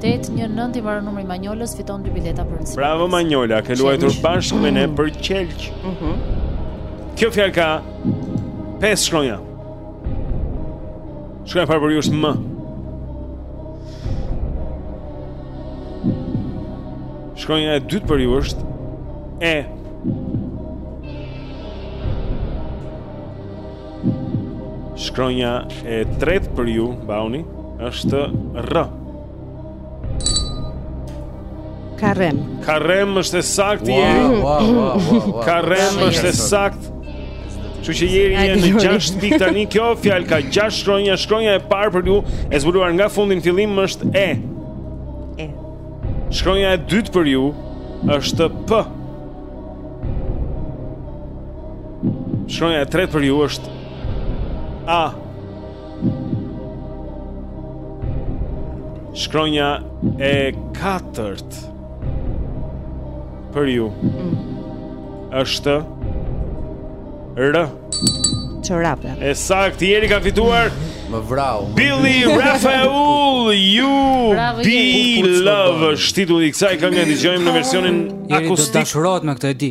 819 i mbaron numri Manjolës fiton dy bileta për në Bravo Manjola, ke luajtur bashkë me ne për qelq. Mhm. Kjo fjalë ka 5 shkronja. Shkronja e parë për ju është M. Shkronja e dytë për ju është E. Shkronja e tretë për ju, Bauni, është R. Karem. Karem është e saktë. Wow, wow, wow, wow, wow. Karem është e saktë. Kështu që Jeri je në 6 pikë tani. Kjo fjalë ka 6 shkronja. Shkronja e parë për ju e zbuluar nga fundi në fillim është E. E. Shkronja e dytë për ju është P. Shkronja e tretë për ju është A. Shkronja e katërt për ju mm. është R. Çorape. E sakt, Jeri ka fituar. Më vrau. Billy Raffoul, You Be Love. Titulli i kësaj kënge e dëgjojmë në versionin akustik. Jeri do të dashurohet me këtë e di.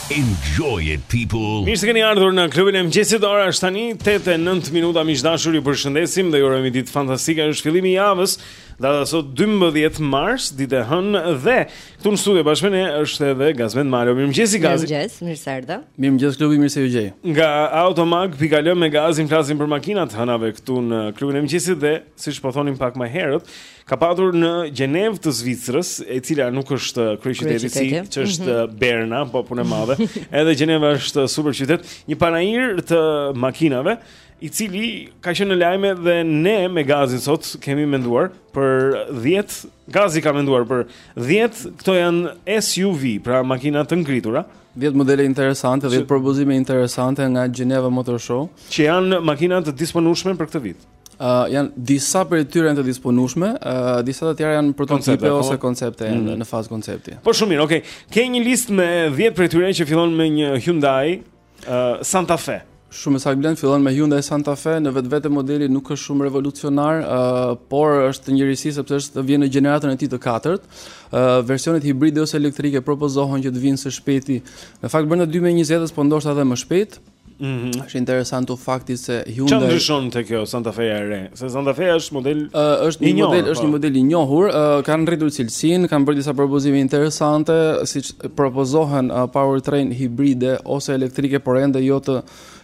Enjoy it people. Mirë se keni ardhur në klubin e mëngjesit. Ora është tani 8:09 minuta. Miq të dashur, ju përshëndesim dhe ju urojmë ditë fantastike. Është fillimi i javës. Data sot 12 mars, ditë e hënë dhe këtu në studio bashkë me ne është edhe Gazmend Malo. Mirëmëngjes Gazi. Mirëmëngjes, mirë se erdhe. Mirëmëngjes klubi, mirë se ju gjej. Nga automag.al me Gazin flasim për makinat të hënave këtu në klubin e mëngjesit dhe siç po thonim pak më herët, Ka patur në Gjenevë të Zvicrës, e cila nuk është kryeqyteti, siç është mm -hmm. Berna, po punë e madhe. Edhe Gjeneva është super qytet, një panair të makinave, i cili ka qenë në lajme dhe ne me Gazin sot kemi menduar për 10, Gazi ka menduar për 10, këto janë SUV, pra makina të ngritura. 10 modele interesante, 10 propozime interesante nga Geneva Motor Show, që janë makina të disponueshme për këtë vit. Uh, janë disa prej tyre janë të disponueshme, uh, disa të tjera janë prototipe po. ose koncepte mm -hmm. në fazë koncepti. Po shumë mirë, okay. Ke një listë me 10 prej tyre që fillon me një Hyundai uh, Santa Fe. Shumë e saktë Blendi, fillon me Hyundai Santa Fe, në vetvete modeli nuk është shumë revolucionar, uh, por është një risi sepse është vjen në gjeneratën e tij të katërt. Uh, versionet hibride ose elektrike propozohen që të vinë së shpejti. Në fakt brenda 2020-s, po ndoshta edhe më shpejt. Mhm. Mm është interesant fakti se Hyundai Çfarë ndryshon te kjo Santa Fe e re? Se Santa Fe është model uh, është një njohur, model, është një po. model i njohur, uh, kanë rritur cilësinë, kanë bërë disa propozime interesante, siç propozohen uh, powertrain hibride ose elektrike, por ende jo të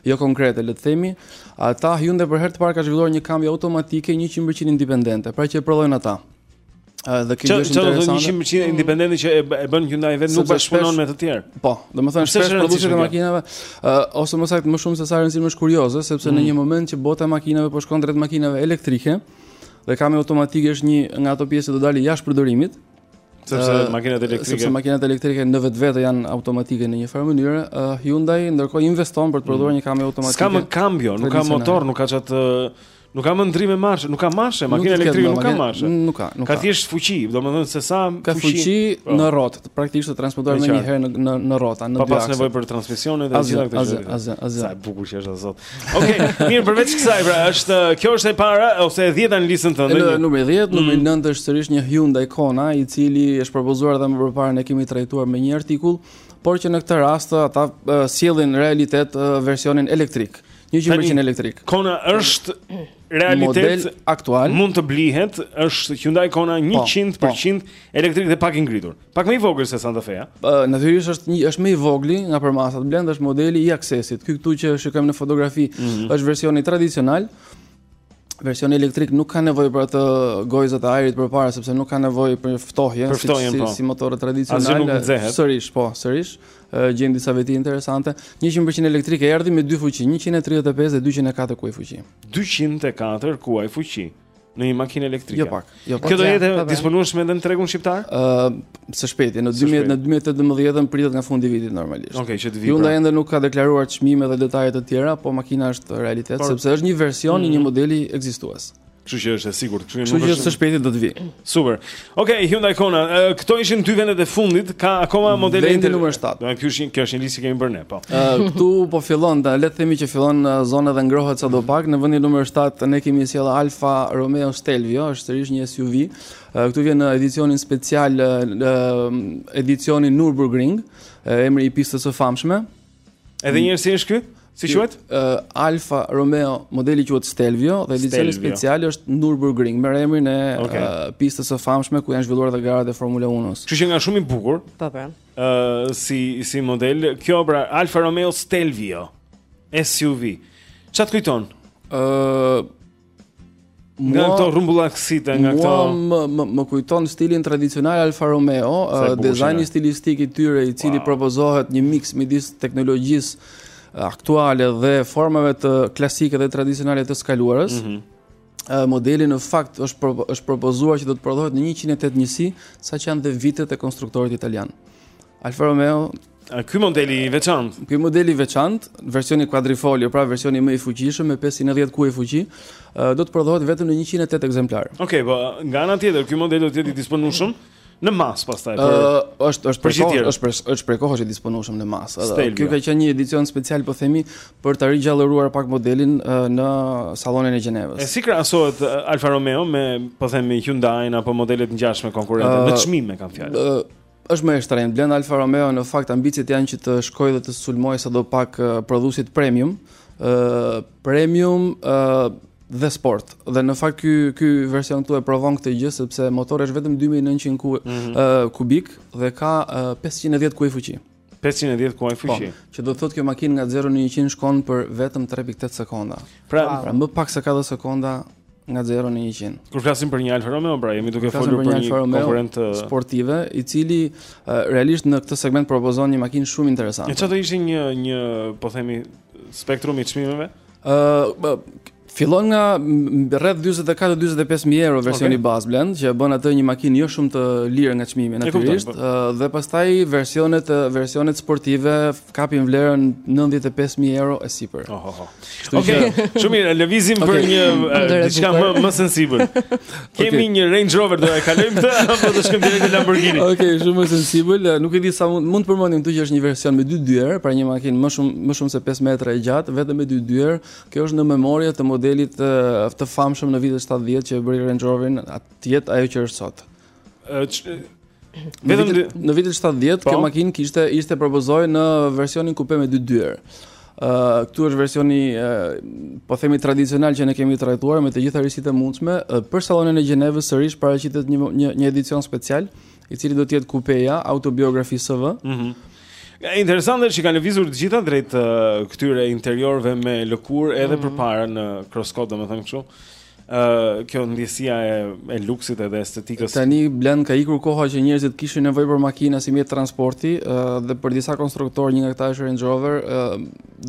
jo konkrete, le të themi. Ata Hyundai për herë të parë ka zhvilluar një kambi automatike 100% independente, pra që e prodhojnë ata. Ëh dhe kjo është interesante. Çfarë do të thotë independente që e, e bën Hyundai vetë nuk bashkëpunon me të tjerë. Po, domethënë shpesh produktët e makinave ë ose më saktë më shumë se sa rëndësi më është kurioze, sepse mm. në një moment që bota e makinave po shkon drejt makinave elektrike dhe kambi automatike është një nga ato pjesë që do dalë jashtë përdorimit, sepse uh, makinat elektrike sepse makinat elektrike në vetvete janë automatike në një farë mënyre uh, Hyundai ndërkohë investon për të prodhuar mm. një kambio automatike s'ka më kambio nuk ka motor nuk ka çat Nuk ka më ndrime marshe, nuk ka marshe, makina elektrike nuk ka marshe. Nuk ka, nuk ka. Ka thjesht fuqi, domethënë se sa fuqi. Ka fuqi po. në rrotë, praktikisht e transmeton menjëherë në në në rrota, në dy akse. Pa pas nevojë për transmisione të gjitha këto gjëra. Azh, azh, azh. Sa e bukur që është zot. Okej, mirë, përveç kësaj pra, është kjo është e para ose e dhjeta në listën tënde? Numri 10, numri 9 mm. është sërish një Hyundai Kona, i cili është propozuar edhe më përpara ne e kemi trajtuar me një artikull, por që në këtë rast ata sjellin realitet versionin elektrik. 100% elektrik Kona është realitet Model aktual Mund të blihet është Hyundai Kona 100% po, po. elektrik dhe pak i ngritur Pak më i vogël se Santa Fe-ja Natyrisht është, është më i vogli nga përmasat Blendi është modeli i aksesit Ky këtu që shikojmë në fotografi mm -hmm. është versioni tradicional Versioni elektrik nuk ka nevojë për atë gojëzat e ajrit përpara sepse nuk ka nevojë për ftohje si si, po. si motorët tradicionale. Sërish, po, sërish. Gjen disa veti interesante. 100% elektrike erdhi me dy fuqi, 135 dhe 204 kuaj fuqi. 204 kuaj fuqi në një makinë elektrike. Jo pak. Jo pak. Kjo do të jetë po, po. disponueshme edhe në tregun shqiptar? Ë, uh, së shpejti, në 12 në 2018 pritet nga fundi i vitit normalisht. Okej, okay, që të vijë. Hyundai pra. ende nuk ka deklaruar çmime dhe detaje të tjera, po makina është realitet por, sepse është një version i mm. një modeli ekzistues. Kështu që është e sigurt, kështu që nuk është. Kështu që së shpejti do të vijë. Super. Okej, okay, Hyundai Kona, këto ishin dy vendet e fundit, ka akoma vendi numër 7. Do të thotë, kjo është një listë që kemi bërë ne. Po. Këtu po fillon, da, le të themi që fillon zona dhe ngrohet sadopak. Në vendin numër 7 ne kemi sjellë Alfa Romeo Stelvio, është sërish një SUV. Këtu vjen në edicionin special, në edicionin Nürburgring, emri i pistës së famshme. Edhe njëherë si është ky? Si quhet? Uh, Alfa Romeo modeli quhet Stelvio dhe edicioni special është Nürburgring me emrin e okay. uh, pistës së famshme ku janë zhvilluar edhe garat e Formula 1-s. Kështu që nga shumë i bukur. Po po. uh, si si model. Kjo pra Alfa Romeo Stelvio SUV. Ça t'kujton? Ë uh, Nga këto rrumbullakësitë, nga këto më më, më kujton stilin tradicional Alfa Romeo, uh, dizajni stilistik i tyre i cili wow. propozohet një mix midis teknologjisë aktuale dhe formave klasike dhe tradicionale të së kaluarës. Mm -hmm. modeli në fakt është është propozuar që do të prodhohet në 108 njësi, sa ç'janë dhe vitet e konstruktorit italian. Alfa Romeo Ky modeli i veçantë. Ky modeli i veçantë, versioni quadrifoglio, pra versioni më i fuqishëm me 510 kuaj fuqi, do të prodhohet vetëm në 108 ekzemplarë. Okej, okay, po nga ana tjetër, ky model do të jetë i disponueshëm Në masë pastaj. Ë uh, është është për kohë, është për është prej kohësh i disponueshëm në masë. Kjo ka qenë një edicion special po themi për ta rigjallëruar pak modelin uh, në sallonin e Gjenevës. E si krahasohet Alfa Romeo me po themi Hyundai apo modelet e ngjashme konkurrente uh, në çmime kam fjalën. Uh, është më e shtrenjtë Blend. Alfa Romeo në fakt ambiciet janë që të shkojë dhe të sulmojë sadopak prodhuesit premium. Ë uh, premium ë uh, dhe sport. Dhe në fakt ky ky version këtu e provon këtë gjë sepse motori është vetëm 2900 ku, mm -hmm. uh, kubik dhe ka uh, 510 kuaj fuqi. 510 kuaj po, fuqi. Po, që do të thotë kjo makinë nga 0 në 100 shkon për vetëm 3.8 sekonda. Pra, wow. pra më pak se 4 sekonda nga 0 në 100. Kur flasim për një Alfa Romeo, pra jemi duke folur për një, një konkurrent uh, sportive, i cili uh, realisht në këtë segment propozon një makinë shumë interesante. E çfarë do ishte një një, po themi, spektrum i çmimeve? Ëh, fillon nga rreth 44-45 mijë euro versioni okay. bazë Blend, që e bën atë një makinë jo shumë të lirë nga çmimi natyrisht, po. dhe pastaj versionet versionet sportive kapin vlerën 95 mijë euro e sipër. Oho. Okej, shumë mirë, lëvizim për në diçka më më sensibël. Kemi një Range Rover, do e kalojmë këtë apo do shkojmë direkt te Lamborghini? Okej, okay, shumë më sensibël. Nuk e di sa mund mund të përmendim këtë që është një version me dy dyer, pra një makinë më shumë më shumë se 5 metra e gjatë, vetëm me dy dyer. Kjo është në memorie të modelit të, të famshëm në vitet 70 që e bëri Range Rover-in, të jetë ajo që është sot. Vetëm në vitet 70 po. kjo makinë kishte ishte propozuar në versionin kupe me dy dyer. Ë uh, këtu është versioni uh, po themi tradicional që ne kemi trajtuar me të gjitha risitë e mundshme. Uh, për sallonin e Gjenevës sërish paraqitet një një një edicion special i cili do të jetë kupeja Autobiography SV. Mhm. Mm Interesante që kanë lëvizur të gjitha drejt uh, këtyre interierëve me lëkurë edhe mm. përpara në kroskot, domethënë kështu. Uh, kjo ndjesia e, e luksit edhe estetikës Tani Blend ka ikur koha që njerëzit kishin nevojë për makina si mjet transporti uh, Dhe për disa konstruktorë një nga këta është Range Rover uh,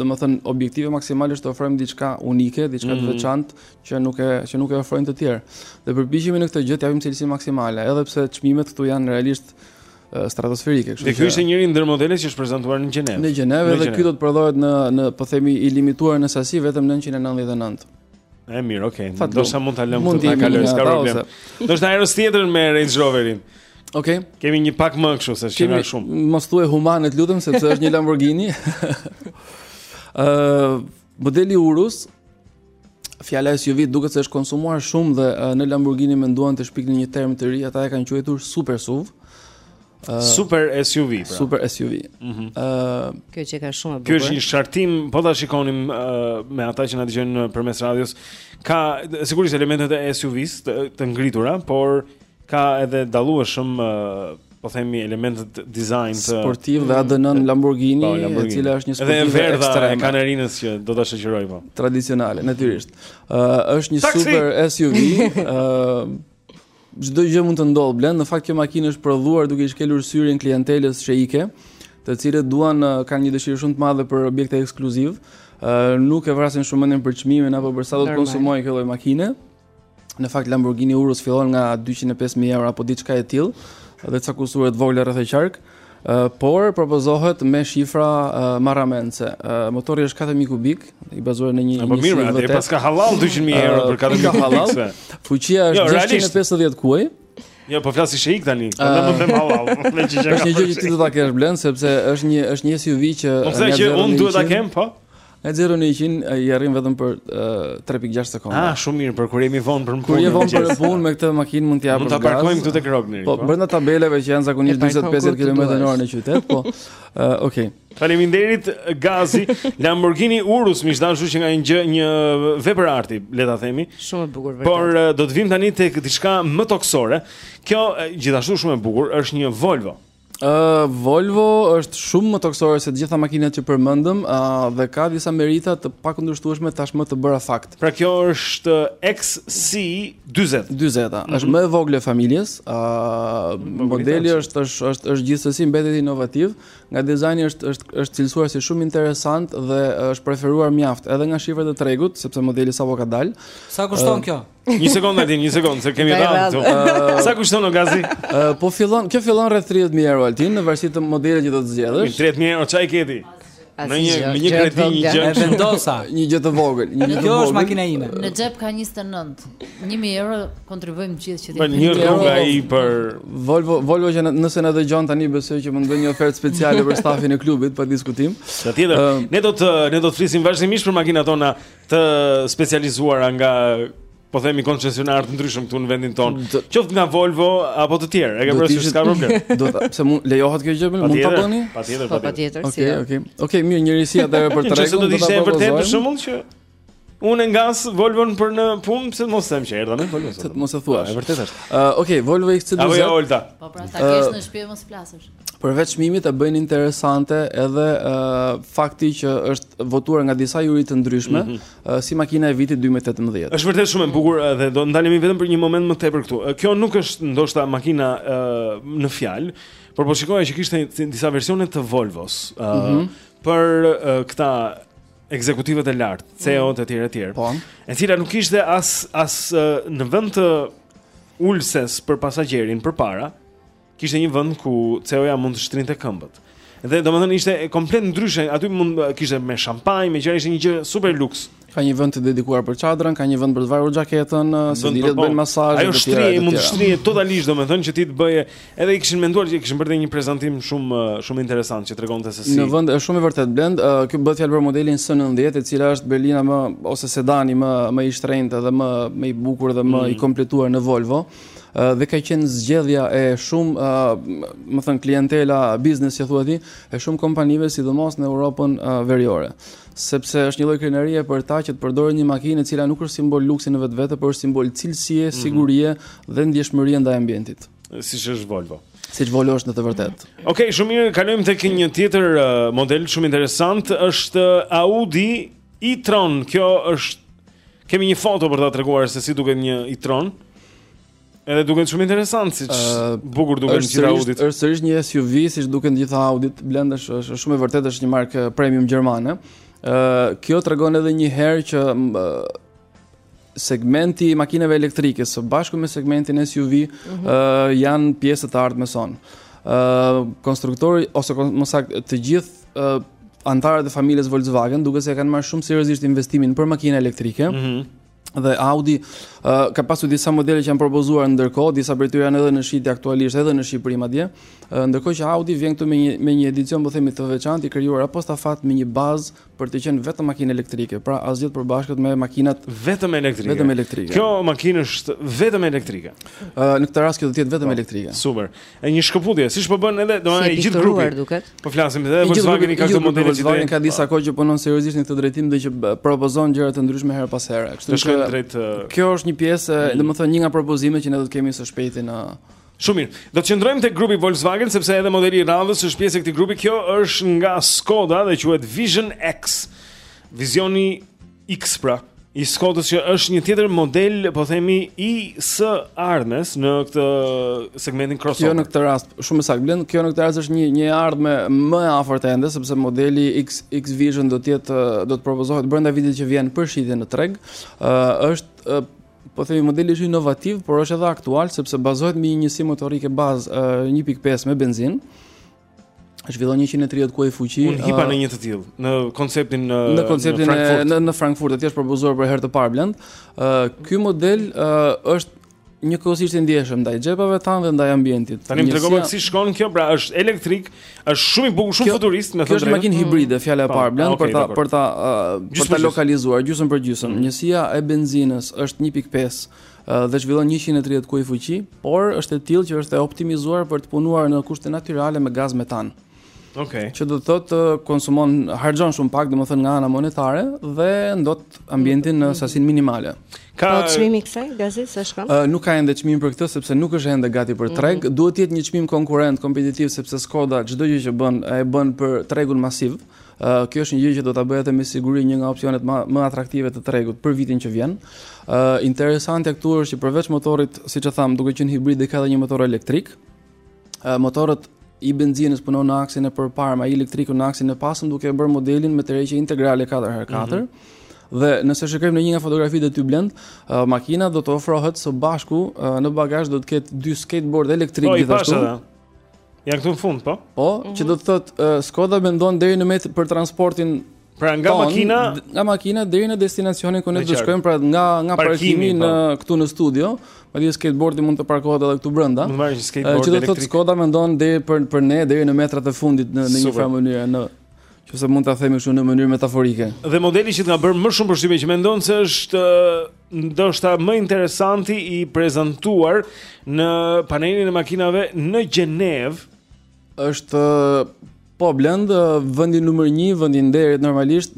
Domethënë objektivi maksimal është të ofrojmë diçka unike, diçka mm -hmm. të mhm. veçantë që nuk, e, që nuk e ofrojnë të tjerë Dhe përpiqemi në këtë gjë të japim cilësi maksimale Edhe pse çmimet këtu janë realisht stratosferike, kështu që. Ky ishte njëri ndër modelet që është prezantuar në Gjenevë. Në Gjenevë dhe ky do të prodhohet në në po themi i limituar në sasi vetëm 999. E mirë, okay. Do të mund ta lëmë këtu, ta kaloj, s'ka problem. Do të ndajë rreth tjetër me Range Roverin. Okej. Okay. Kemi një pak më kështu se shumë shumë. Mos thuaj humane, të lutem, sepse është një Lamborghini. Ë, uh, modeli Urus. Fjala SUV duket se është konsumuar shumë dhe uh, në Lamborghini menduan të shpiknin një term të ri, ata e kanë quajtur super SUV. Super SUV pra. Super SUV. Ëh. Mm uh, Kjo qenka shumë bukur. Ky është një shartim, po ta shikonim uh, me ata që na dëgjojnë përmes radios. Ka sigurisht elementet e SUV-s të, të ngritura, por ka edhe dallueshëm uh, po themi elementet dizajnit sportiv dhe ADN-në Lamborghini, po, Lamborghini, e cila është një sportive ekstreme. Dhe e verdha e kanarinës që do ta shoqërojë po. Tradicionale, natyrisht. Ëh, uh, është një Taxi! super SUV, ëh, uh, Çdo gjë mund të ndodhë Blend, në fakt kjo makinë është prodhuar duke i shkelur syrin klientelës sheike, të cilët duan eh, kanë një dëshirë shumë të madhe për objekte ekskluzive, eh, nuk e vrasin shumë mendjen për çmimin apo për sa do të konsumojë kjo lloj makine. Në fakt Lamborghini Urus fillon nga 205.000 euro apo diçka e tillë, dhe ca kusure të vogla rreth e qark. Por propozohet me shifra marramendëse. Motori është 4000 kubik, i bazuar në një A mirë, ta paska hallall 200000 euro për 4000 kubik. Fuqia është 650 jo, kuaj. Jo, po flas si sheik tani. Po do të them hallall. Është një gjë që ti do ta kesh Blend sepse është një është një SUV që Po pse që unë duhet ta kem, po? E zero në 100 i arrin vetëm për uh, 3.6 sekonda. Ah, shumë mirë, për kur jemi vonë për punë. Kur jemi vonë për punë me këtë makinë mund të japim. Mund ta parkojmë këtu tek Rogner. Po, po, brenda tabelave që janë zakonisht 40-50 km/h në qytet, po. Uh, okay. Faleminderit Gazi, Lamborghini Urus më dhan shu që nga një gjë, një vepër arti, le ta themi. Shumë e bukur vërtet. Por uh, do të vijmë tani tek diçka më tokësore. Kjo uh, gjithashtu shumë e bukur, është një Volvo. Uh, Volvo është shumë më tokësore se të gjitha makinat që përmendëm uh, dhe ka disa merita të pakundërshtueshme tashmë të bëra fakt. Pra kjo është XC40. 40, mm -hmm. është më e vogël e familjes. Uh, modeli është është është është gjithsesi mbetet inovativ, nga dizajni është është është cilësuar si shumë interesant dhe është preferuar mjaft edhe nga shifrat e tregut, sepse modeli sapo ka dalë. Sa kushton uh, kjo? Një sekondë Alti, një sekondë, se kemi rënë këtu. Uh, Sa kushton në gazi? Uh, po fillon, kjo fillon rreth 30000 euro Altin në varësi të modelit që do të zgjedhësh. 30000 euro ça i ke ti? Në një me një kredi një gjë. E vendosa, një gjë të vogël, një gjë të vogël. Kjo është makina ime. Në xhep ka 29. 1000 euro kontribuojmë të gjithë që ti. Po një rrugë ka për Volvo, Volvo që nëse na dëgjon tani besoj që mund të bëjë një ofertë speciale për stafin e klubit pa diskutim. Patjetër. Ne do të ne do të flisim vazhdimisht për makinat tona të specializuara nga po themi koncesionar të ndryshëm këtu në vendin tonë. Mm, Qoftë nga Volvo apo të tjerë, e ke parasysh se ka problem. Do të, pse mund të lejohet kjo gjë? Mund ta bëni? Patjetër, po, patjetër. Okej, jo. okej. Okej, mirë, një risi atë për të rregull. Do të ishte e vërtetë për shembull që Unë ngas Volvon për në punë, pse mos them që erdha me Volvo? Pse mos e thua? Është vërtetë. Ë, okay, Volvo XC40. Apo jo, Olta. Po pra, ta kesh në shtëpi mos të flasësh. Përveç çmimit e bëjnë interesante edhe uh, fakti që është votuar nga disa juri të ndryshme mm -hmm. uh, si makina e vitit 2018. Është vërtet shumë e bukur dhe do ndalemi vetëm për një moment më tepër këtu. Kjo nuk është ndoshta makina uh, në fjalë, por po shikoja që kishte disa versione të Volvos uh, mm -hmm. për uh, këta ekzekutivët e lartë, CEO-t mhm. etj etj. Po. E cila nuk kishte as as uh, në vend të ulses për pasagjerin përpara. Kishte një vend ku ceoja mund të shtrinte këmbët. Dhe domethënë ishte komplet ndryshe. Aty mund të kishte me shampanjë, me gjëra ishte një gjë super luks. Ka një vend të dedikuar për çadrën, ka një vend për të varur xhaketën, sediljet bëjnë masazh. Ajo shtrihet mund të shtrihet totalisht domethënë që ti të bëje. Edhe i kishin menduar që kishin bërë një prezantim shumë shumë interesant që tregonte se si. Në fakt është shumë e vërtetë Blend. Këtu bëhet fjalë për modelin S90, e cila është berlina më ose sedani më më i shtrenjtë dhe më më i bukur dhe më mm. i kompletuar në Volvo. dhe ka qenë zgjedhja e shumë, domethënë, klientela, biznes, që thua ti, e shumë kompanive, sidomos në Europën veriore. Sepse është një lloj krenarie për ta që të përdorin një makinë e cila nuk është simbol luksi në vetvete, por është simbol cilësie, mhm. sigurie dhe ndjeshmërie ndaj ambientit. Siç është Volvo. Siç Volvo është në të vërtetë. Okej, okay, shumë mirë, kalojmë tek një tjetër model shumë interesant, është Audi E-tron, kjo është, kemi një foto për ta treguar se si duket një e-tron. Edhe duket shumë interesant siç uh, bukur duken të gjithë Audit. Është sërish një SUV siç duken të gjithë Audit, Blend është është shumë e vërtetë është një markë premium gjermane. Ë uh, kjo tregon edhe një herë që uh, Segmenti i makinave elektrike së bashku me segmentin e SUV mm -hmm. uh, janë pjesë e të ardhmes sonë. Uh, konstruktori ose më saktë të gjithë uh, anëtarët e familjes Volkswagen duket se e kanë marrë shumë seriozisht investimin për makina elektrike. Mm -hmm dhe Audi uh, ka pasur disa modele që janë propozuar ndërkohë, disa prej tyre janë edhe në shitje aktualisht edhe në Shqipëri madje. Uh, ndërkohë që Audi vjen këtu me një me një edicion po themi të veçantë i krijuar apostafat me një bazë për të qenë vetëm makinë elektrike, pra asgjë të përbashkët me makinat vetëm elektrike. Vetëm elektrike. Kjo makinë është vetëm elektrike. Ë në këtë rast kjo do të jetë vetëm po, elektrike. Super. Është një shkëputje, siç po bën edhe domethënë i gjithë grupi. Duket. Po flasim edhe për Volkswagen-in ka këto modele që ka disa kohë që punon seriozisht në këtë drejtim dhe që propozon gjëra të ndryshme herë pas here. Kështu që drejt Kjo është një pjesë, mm. domethënë një nga propozimet që ne do të kemi së shpejti në Shumë mirë. Do të qëndrojmë te grupi Volkswagen sepse edhe modeli i radhës është pjesë e këtij grupi. Kjo është nga Skoda dhe quhet Vision X. Vizioni X pra. I Skodës që është një tjetër model, po themi i së ardhmes në këtë segmentin crossover. Kjo në këtë rast shumë saktë Blend. Kjo në këtë rast është një një e ardhme më e afërt ende sepse modeli X X Vision do të jetë do të propozohet brenda vitit që vjen për shitje në treg. Ë uh, është uh, po themi modeli është inovativ, por është edhe aktual sepse bazohet mbi një njësi motorike bazë 1.5 me benzinë. Zhvillon 130 kuaj fuqi. Unë hipa në një të tillë, në konceptin në në konceptin në Frankfurt. në në Frankfurt, atje është propozuar për herë të parë Blend. Ë ky model është njëkohësisht i ndjeshëm ndaj xhepave tanë dhe ndaj ambientit. Tani më trego si shkon kjo, pra është elektrik, Është shumë i bukur, shumë futurist, domethënë. Kjo është makinë hibride, mm. fjala e po, parë, Blend për ta për ta për ta lokalizuar gjysmë për gjysmë. Mm. Njësia e benzinës është 1.5 dhe zhvillon 130 kuaj fuqi, por është e tillë që është e optimizuar për të punuar në kushte natyrale me gaz metan. Okej. Okay. Që do të thotë konsumon harxhon shumë pak, domethënë nga ana monetare dhe ndot ambientin në sasinë minimale. Ka po çmimi i kësaj gazit sa shkon? Uh, nuk ka ende çmim për këtë sepse nuk është ende gati për treg. Mm -hmm. Duhet të jetë një çmim konkurrent, kompetitiv sepse Skoda çdo gjë që bën e bën për tregun masiv. Uh, kjo është një gjë që do ta bëjë atë me siguri një nga opsionet më më atraktive të tregut për vitin që vjen. Uh, interesante këtu është që përveç motorit, siç e thamë, duke qenë hibrid dhe ka edhe një motor elektrik, motori i benzinës punon në aksin e përparmë, ai elektriku në aksin e pasëm duke e bërë modelin me tërheqje integrale 4x4. Mm -hmm. Dhe nëse shikojmë në një nga fotografitë aty Blend, uh, makina do të ofrohet së bashku uh, në bagazh do të ketë dy skateboard elektrik po, gjithashtu. Po, i pashë. Ja këtu në fund, po? Po, mm -hmm. që mhm. do të thotë uh, Skoda mendon deri në metër për transportin Pra nga ton, makina, nga makina deri në destinacionin ku ne do të shkojmë, pra nga nga parkimi po. në këtu në studio, madje skateboardi mund të parkohet edhe këtu brenda. Mund të marrësh një skateboard elektrik. Që do të thotë Skoda mendon deri për për ne deri në metrat e fundit në në një farë mënyre në qoftë se mund ta themi kështu në mënyrë metaforike. Dhe modeli që të ka bërë më shumë përshtypje që mendon se është ndoshta më interesanti i prezantuar në panelin e makinave në Gjenevë, Është Po Blend, vendi numër 1, vendin e nderit normalisht,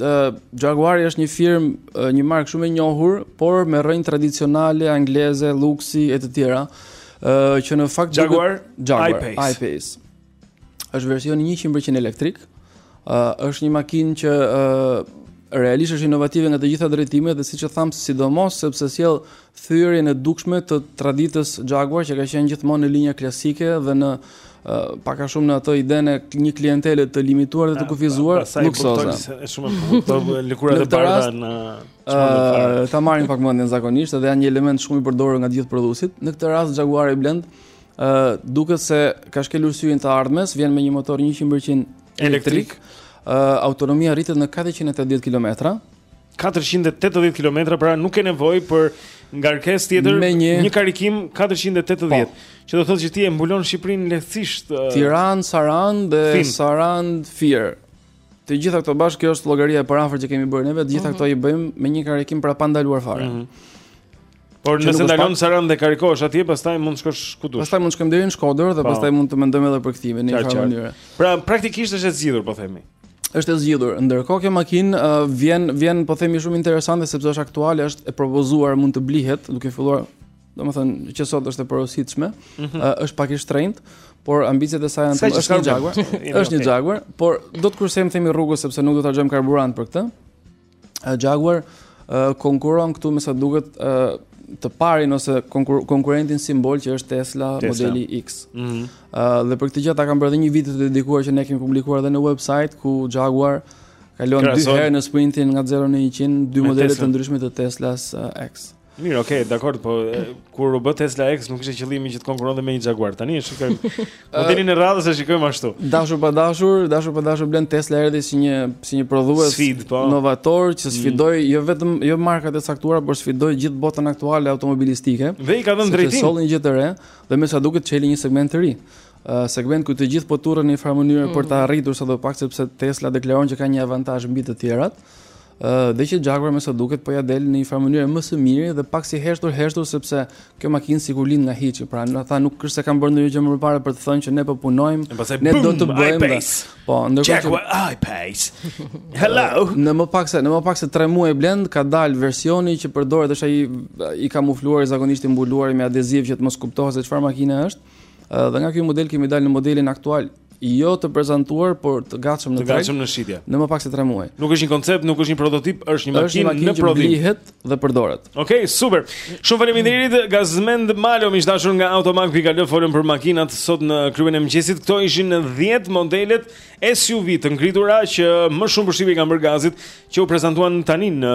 Jaguari është një firmë, një markë shumë e njohur, por me rrënjë tradicionale angleze, luksi e të tjera, që në fakt Jaguar, Jaguar I-Pace. I-Pace. Është versioni 100% elektrik. Uh, është një makinë që uh, realisht është inovative nga të gjitha drejtimet dhe siç e thamë sidomos sepse sjell thyerjen e dukshme të traditës Jaguar që ka qenë gjithmonë në linja klasike dhe në pak a shumë në atë idenë e një klientele të limituar dhe të kufizuar luksoze. Është shumë e bukur lëkurat e bardha në çfarë ta marrin pak mendjen zakonisht dhe janë një element shumë i përdorur nga të gjithë prodhuesit. Në këtë rast Jaguari Blend ë duket se i ka shkelur syrin të ardhmes, vjen me një motor 100% elektrik. Ë autonomia rritet në 480 kilometra. 480 kilometra, pra nuk ka nevojë për ngarkesë tjetër, me një, një karikim 480, po. që do thotë që ti e mbulon Shqipërinë lehtësisht. Uh, Tiranë, Sarandë dhe fin. Sarandë, Fier. Të gjitha këto bashkë kjo është llogaria e përafërt që kemi bërë neve, të gjitha mm -hmm. këto i bëjmë me një karikim pra pa ndaluar fare. Mm -hmm. Por që nëse ndalon Sarandë dhe karikohesh atje, pastaj mund të shkosh ku dush. Pastaj mund të shkojmë deri në Shkodër dhe po. pastaj mund të mendojmë edhe për kthimin në njëfarë mënyre. Pra praktikisht është e zgjidhur, po themi. Është e zgjidhur. Ndërkohë kjo makinë uh, vjen vjen po themi shumë interesante sepse është aktuale, është e propozuar mund të blihet, duke filluar domethënë që sot është e porositshme, mm -hmm. uh, është pak i shtrenjtë, por ambiciet e saj janë të është një Jaguar, është një Jaguar, por do të kursejmë themi rrugës sepse nuk do të harxojmë karburant për këtë. Jaguar konkuron këtu me sa duket të parin ose konkur konkurentin simbol që është Tesla, Tesla. modeli X. Ëh mm -hmm. uh, dhe për këtë gjë ata kanë bërë edhe një video të dedikuar që ne kemi publikuar edhe në website ku Jaguar kalon dy herë në sprintin nga 0 në 100 dy modele të ndryshme të Teslas X. Mirë, okay, dakor, po kur u bë Tesla X nuk kishte qëllimin që të konkuronte me një Jaguar. Tani e shikojmë. Modelin e radhës e shikojmë ashtu. Dashur pa dashur, dashur pa dashur Blend Tesla erdhi si një si një prodhues Sfid, po. inovator që mm. sfidoi mm. jo vetëm jo markat e caktuara, por sfidoi gjithë botën aktuale automobilistike. Dhe i ka dhënë drejtim. Solli një gjë të re dhe me sa duket çeli një segment të ri. Uh, segment ku të gjithë po turren në një farë mënyre mm. për të arritur sado pak sepse Tesla deklaron që ka një avantazh mbi të tjerat. dhe që Jaguar me sa duket po ia del në një farë mënyre më së miri dhe pak si heshtur heshtur sepse kjo makinë sikur lind nga hiçi. Pra, ata nuk është se kanë bërë ndonjë gjë më parë për të thënë që ne po punojmë, ne do të bëjmë. Po, ndërkohë që I pace. Hello. Në më pak se në më pak se 3 muaj Blend ka dalë versioni që përdoret është ai i kamufluar zakonisht i mbuluar me adeziv që të mos kuptohet se çfarë makine është. Dhe nga ky model kemi dalë në modelin aktual jo të prezantuar, por të gatshëm në treg. Të gatshëm në shitje. Në më pak se 3 muaj. Nuk është një koncept, nuk është një prototip, është një makinë në prodhim. Është një makinë që blihet dhe përdoret. Okej, okay, super. Shumë faleminderit mm. Gazmend Malo, miq dashur nga automag.al, folëm për makinat sot në klubin e mëngjesit. Kto ishin 10 modelet SUV të ngritura që më shumë përshtypje kanë bërë Gazit që u prezantuan tani në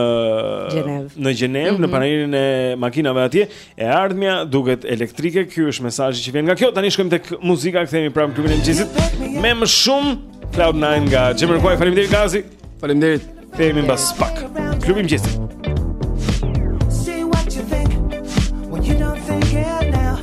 Gjenevë, në Gjenevë, mm -hmm. në mhm. panairin e makinave atje, e ardhmja duket elektrike. Ky është mesazhi që vjen nga kjo. Tani shkojmë tek muzika, kthehemi prapë në klubin e mëngjesit. Me më shumë Cloud 9 nga Jamiroquai. Faleminderit Gazi. Faleminderit. Kthehemi mbas pak. Klubi i mëngjesit.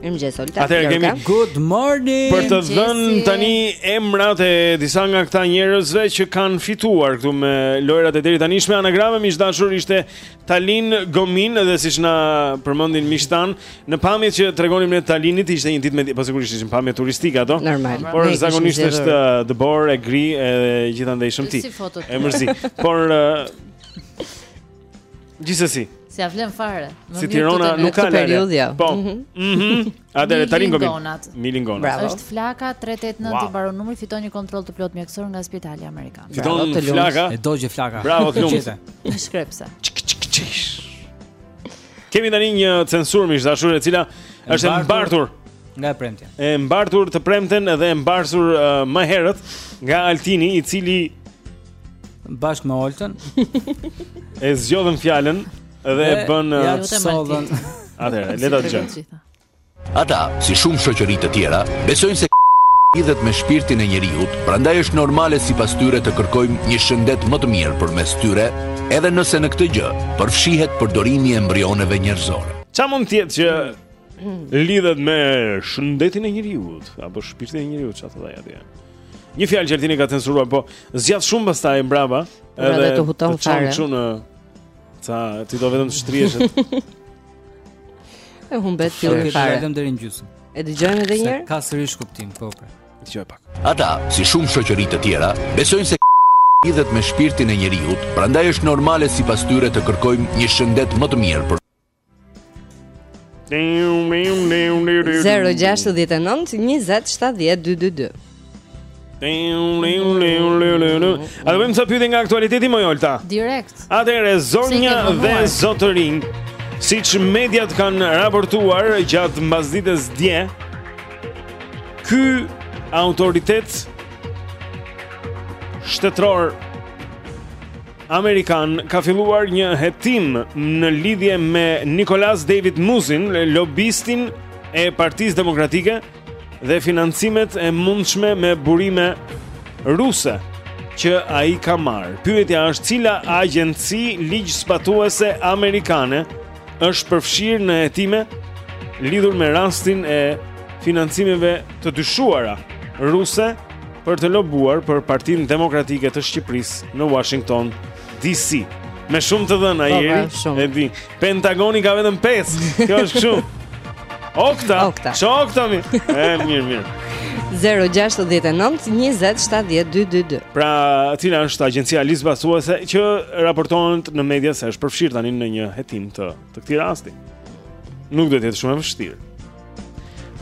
Mirëmëngjes Olta. Atëherë kemi good morning. Për të dhënë tani emrat e disa nga këta njerëzve që kanë fituar këtu me lojërat e deritanishme anagrami miq dashur ishte Talin Gomin dhe siç na përmendin miqtë tanë pamjet që tregonim ne të Talinit ishte një ditë me po sigurisht ishin pamje turistike ato. Normal. Por zakonisht është dëbor e gri e gjithandej shumë ti. E mërzi. Por Gjithsesi. S'ia vlen fare. Më si Tirana nuk ka periudhë. Ja. Po. Mhm. Mm mhm. Atëre Talin Gomin. Milingonat. Bravo. Është flaka 389 wow. i mbaron numri fiton një kontroll të plot mjekësor nga Spitali Amerikan. Fiton flaka. E dogje flaka. Bravo të lumtë. Me shkrepse. Kemi tani një censurë miq dashur e cila është e mbartur nga e premtja. E mbartur të premten dhe e mbarsur uh, më herët nga Altini i cili Bashkë me Oltën. e zgjodhën fjalën dhe e bën ja, uh, sodën. Atëherë, le ta dëgjojmë. Ata, si shumë shoqëri të tjera, besojnë se lidhet me shpirtin e njeriut, prandaj është normale sipas tyre të kërkojmë një shëndet më të mirë përmes tyre, edhe nëse në këtë gjë përfshihet përdorimi i embrioneve njerëzore. Ça mund të jetë që lidhet me shëndetin e njeriut, apo shpirtin e njeriut, ça thotë atje Një fjalë që Tini ka censuruar, po zgjat shumë pastaj mbrapa, pra edhe të huton fare. Çon në ca, ti do vetëm të shtrihesh. E humbet fillin fare. Shtrihesh vetëm deri në gjysmë. E dëgjojmë edhe një herë? Ka sërish kuptim, po pra. Dëgjoj pak. Ata, si shumë shoqëri të tjera, besojnë se lidhet me shpirtin e njeriut, prandaj është normale sipas tyre të kërkojmë një shëndet më të mirë për Zero gjashtëdhjetë e nëntë njëzet shtatëdhjetë dy dy dy A të bëjmë ca pyetje nga aktualiteti moj Olta? Direkt Atere, zonja dhe zotërinj Siç mediat kanë raportuar gjatë mbasdites dje Ky autoritet Shtetror Amerikan ka filluar një hetim në lidhje me Nicholas David Muzin, lobistin e Partisë Demokratike dhe financimet e mundshme me burime ruse që ai ka marrë. Pyetja është cila agjenci ligjzbatuese amerikane është përfshirë në hetime lidhur me rastin e financimeve të dyshuara ruse për të lobuar për Partinë Demokratike të Shqipërisë në Washington DC. Me shumë të dhëna po, Jeri, po, e di. Pentagoni ka vetëm 5. Kjo është kështu. Okta. Okta. Çokta mi. E mirë, mirë. 0-6-19-27-12-2 Pra, cila është agjencia ligjzbatuese që raportohet në media se është përfshirë tani në një hetim të të këtij rasti. Nuk do të jetë shumë e vështirë.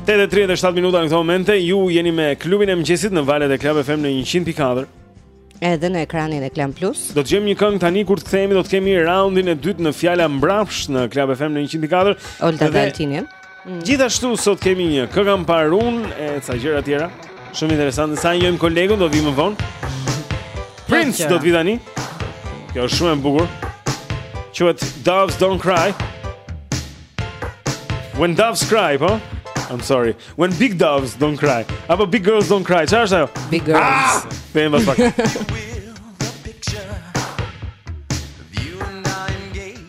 8 e 37 minuta në këto momente ju jeni me klubin e mëngjesit në valët e Club FM në 100.4. Edhe në ekranin e Klan Plus. Do të dëgjojmë një këngë tani kur të kthehemi, do të kemi raundin e dytë në fjala mbrapsht në Club FM në 100.4. Olta dhe Altinin. Gjithashtu sot kemi një këngë kam parë unë e ca gjëra tjera. Shumë interesante. Sa i njëjmë kolegun do vi më vonë. Prince do të vijë tani. Kjo është shumë e bukur. Quhet Doves Don't Cry. When Doves Cry, po? I'm sorry. When Big Doves Don't Cry. Apo Big Girls Don't Cry. Çfarë është ajo? Big Girls. Ah! Them was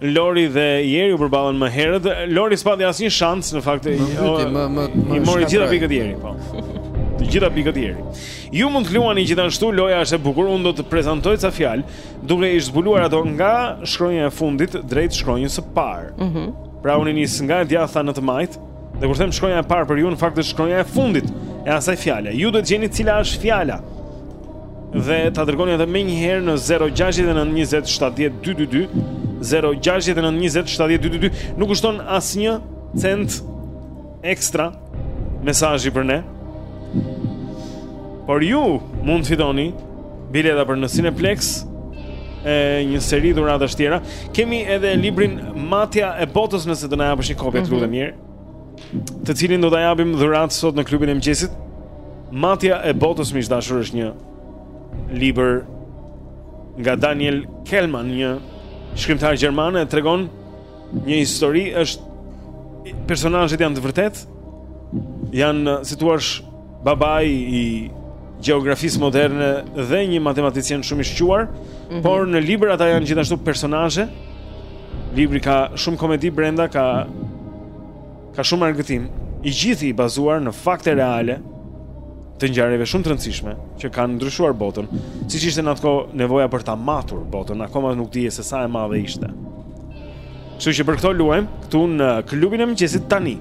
Lori dhe Jeri u përballën më herët. Lori s'pati asnjë shans në fakt. Më mbyti, më më më. I mori gjithë pikët Jeri, po. Të gjitha pikët Jeri. Ju mund të luani gjithashtu, loja është e bukur. Unë do të prezantoj ca fjalë duke i zbuluar ato nga shkronja e fundit drejt shkronjës së parë. Mhm. Mm pra unë nis nga e djatha në të majtë dhe kur them shkronja e parë për ju në fakt është shkronja e fundit e asaj fjale. Ju do të gjeni cila është fjala. Dhe ta dërgoni atë menjëherë në 069 20 70 222 069 20 70 222 Nuk kushton asnjë cent ekstra mesazhi për ne Por ju mund të fitoni bileta për në Cineplex e një seri dhuratash tjera. Kemi edhe librin Matja e botës nëse do na japësh një kopje mm -hmm. të mhm. lutem mirë. të cilin do ta japim dhuratë sot në klubin e mëngjesit. Matja e botës miq të dashur është një libër nga Daniel Kehlmann, një shkrimtar gjerman e tregon një histori, është personazhet janë të vërtetë. Janë, si të thuash, babai i gjeografisë moderne dhe një matematicien shumë i shquar, mm -hmm. por në libër ata janë gjithashtu personazhe. Libri ka shumë komedi brenda, ka Ka shumë argëtim, i gjithi i bazuar në fakte reale të ngjarjeve shumë të rëndësishme që kanë ndryshuar botën, siç ishte në atë kohë nevoja për ta matur botën, akoma nuk dihej se sa e madhe ishte. Kështu që për këto luajmë këtu në klubin e mëngjesit tani.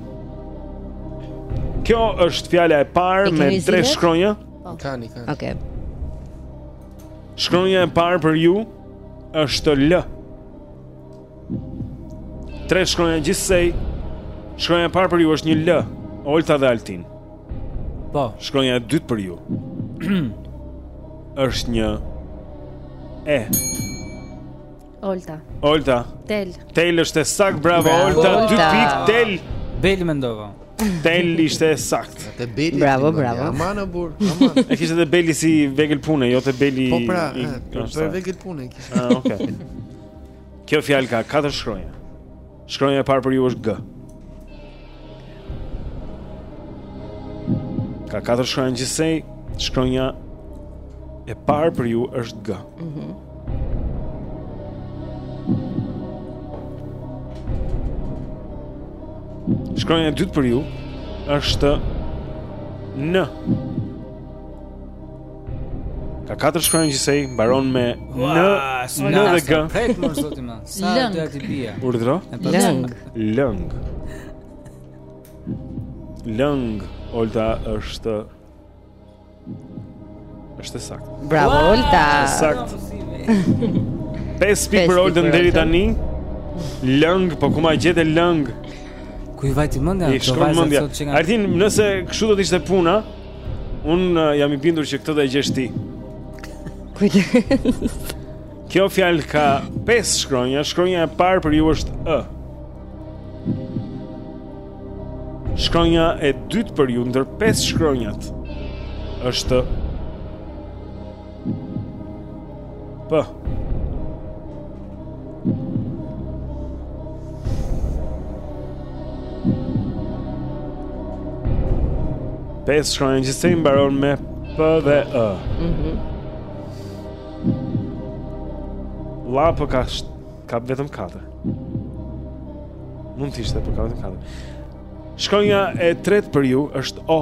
Kjo është fjala e parë me tre shkronja. Po. Kani, kani. Okej. Okay. Shkronja e parë për ju është L. Tre shkronja gjithsej. Shkronja e parë për ju është një L, Olta dhe Altin. Po. Shkronja e dytë për ju është një E. Olta. Olta. Tel. Tel është saktë, bravo, bravo Olta, dy pikë Tel. Bel mendova. Tel ishte saktë. Te Beli. Bravo, bravo. Aman o burrë, aman. E kishte te beli si vegël pune, jo te Beli. Po pra, për vegël pune kishte. Ah, okay. Kjo fjalë ka katër shkronja. Shkronja e parë për ju është G. Ka katër shkronja gjithsej, shkronja e parë për ju është G. Mhm. Mm Shkronja e dytë për ju është N. Ka katër shkronja gjithsej mbaron me N, N dhe G. Pret më zoti më. Sa do t'i bie? Urdhro? Lëng. Lëng. Lëng, Olta është është saktë. Bravo Olta. Saktë. 5 pikë për Oltën deri tani. Lëng, po ku ma gjete lëng? Ku i vajti mendja? I shkon mendja. Altin, nëse kështu do të ishte puna, Unë jam i bindur që këtë do e gjesh ti. Kujdes. Kjo fjalë ka 5 shkronja, shkronja e parë për ju është ë. Shkronja e dytë për ju ndër 5 shkronjat është P. Pesë shkronja gjithsej, mbaron me P dhe E. Mm -hmm. Lap, po ka, ka vetëm 4. Mund të ishte po ka vetëm 4. Shkronja e tretë për ju është O.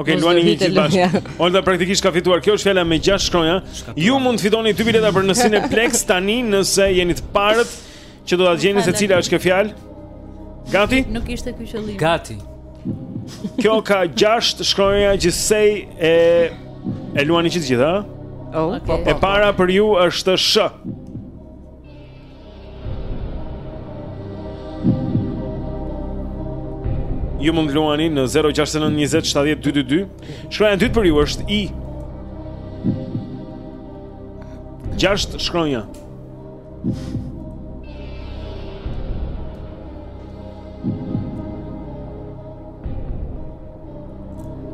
Ok, luani të gjithë bashkë. Olta praktikisht ka fituar. Kjo është fjala me 6 shkronja. Ju mund të fitoni dy bileta për në Cineplex tani nëse jeni të parët që do ta gjeni se cila është kjo fjalë. Gati? Nuk ishte ky qëllimi. Gati. Kjo ka 6 shkronja gjithsej e e luani që të gjithë. Oh, okay. Po, po, po. E para për ju është sh. Ju mund të luani në 069 20 70 222. Shkronja e dytë për ju është i Gjashtë shkronja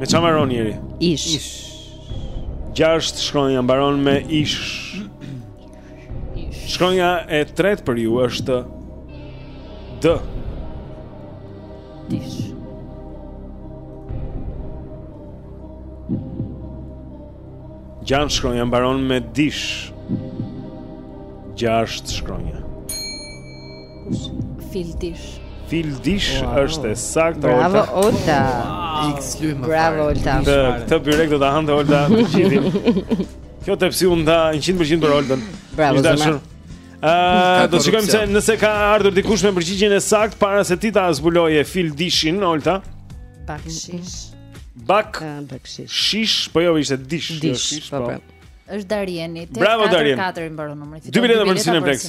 Me ça mbaron njeri? Ish Ish Gjashtë shkronja mbaron me ish Shkronja e tretë për ju është D. Dish. Gjashtë shkronja mbaron me dish. Gjashtë shkronja. Fildish. Fildish wow. është e saktë. Bravo Olta. Wow. Bravo Olta. Këtë byrek do ta hante Olta të gjithin. Kjo tepsi u nda 100% për Oltën. Bravo, Ish dashur. Ëh, do të shikojmë se nëse ka ardhur dikush me përgjigjen e saktë para se ti ta zbuloje fildishin, Olta. Bakshish. Bak. Bakshish. Shish, po jo ishte dish, dish, jo shish, po. po. po. Është Darieni, 844 i mbaron numri. Dy bileta për Cineplex.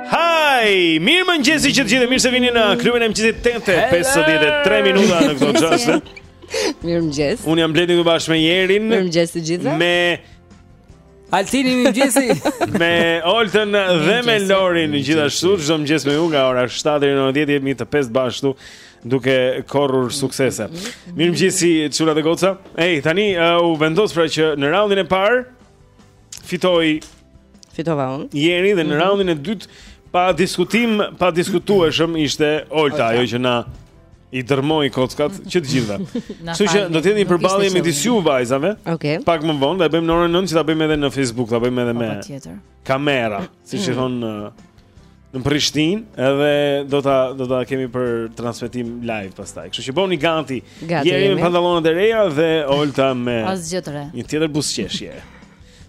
Hi, mirëmëngjes të gjithë, mirë se vini në klubin e mëngjesit tetë e 53 minuta në këto çaste. Mirëmëngjes Unë jam Bledi, së bashku me Jerin. Mirëmëngjes të gjithë. Me... Altinin mirëmëngjesi. me Oltën dhe me Lorin, gjithashtu, çdo mëngjes me ju nga ora 7 deri në 10, jemi të 5 bashkë këtu duke korrur suksese. Mirëmëngjesi, çuna dhe goca. Ej, tani, uh, u vendos pra që në raundin e parë, fitoi fitova unë. Jeri dhe në mm -hmm. raundin e dytë pa diskutim, padiskutueshëm ishte Olta ajo që na i dërrmoi kockat që të gjithëve. Kështu që do të jetë një përballje midis ju vajzave. Okej. Okay. Pak më vonë, do e bëjmë në orën 9 që ta bëjmë edhe në Facebook, ta bëjmë edhe po, me kamera, siç i mm. thonë në Prishtinë, edhe do ta, do ta kemi për transmetim live pastaj. Kështu që bëuni gati. Jeri me pantallonat e reja dhe Olta me Asgjë të re. Një tjetër buzëqeshje.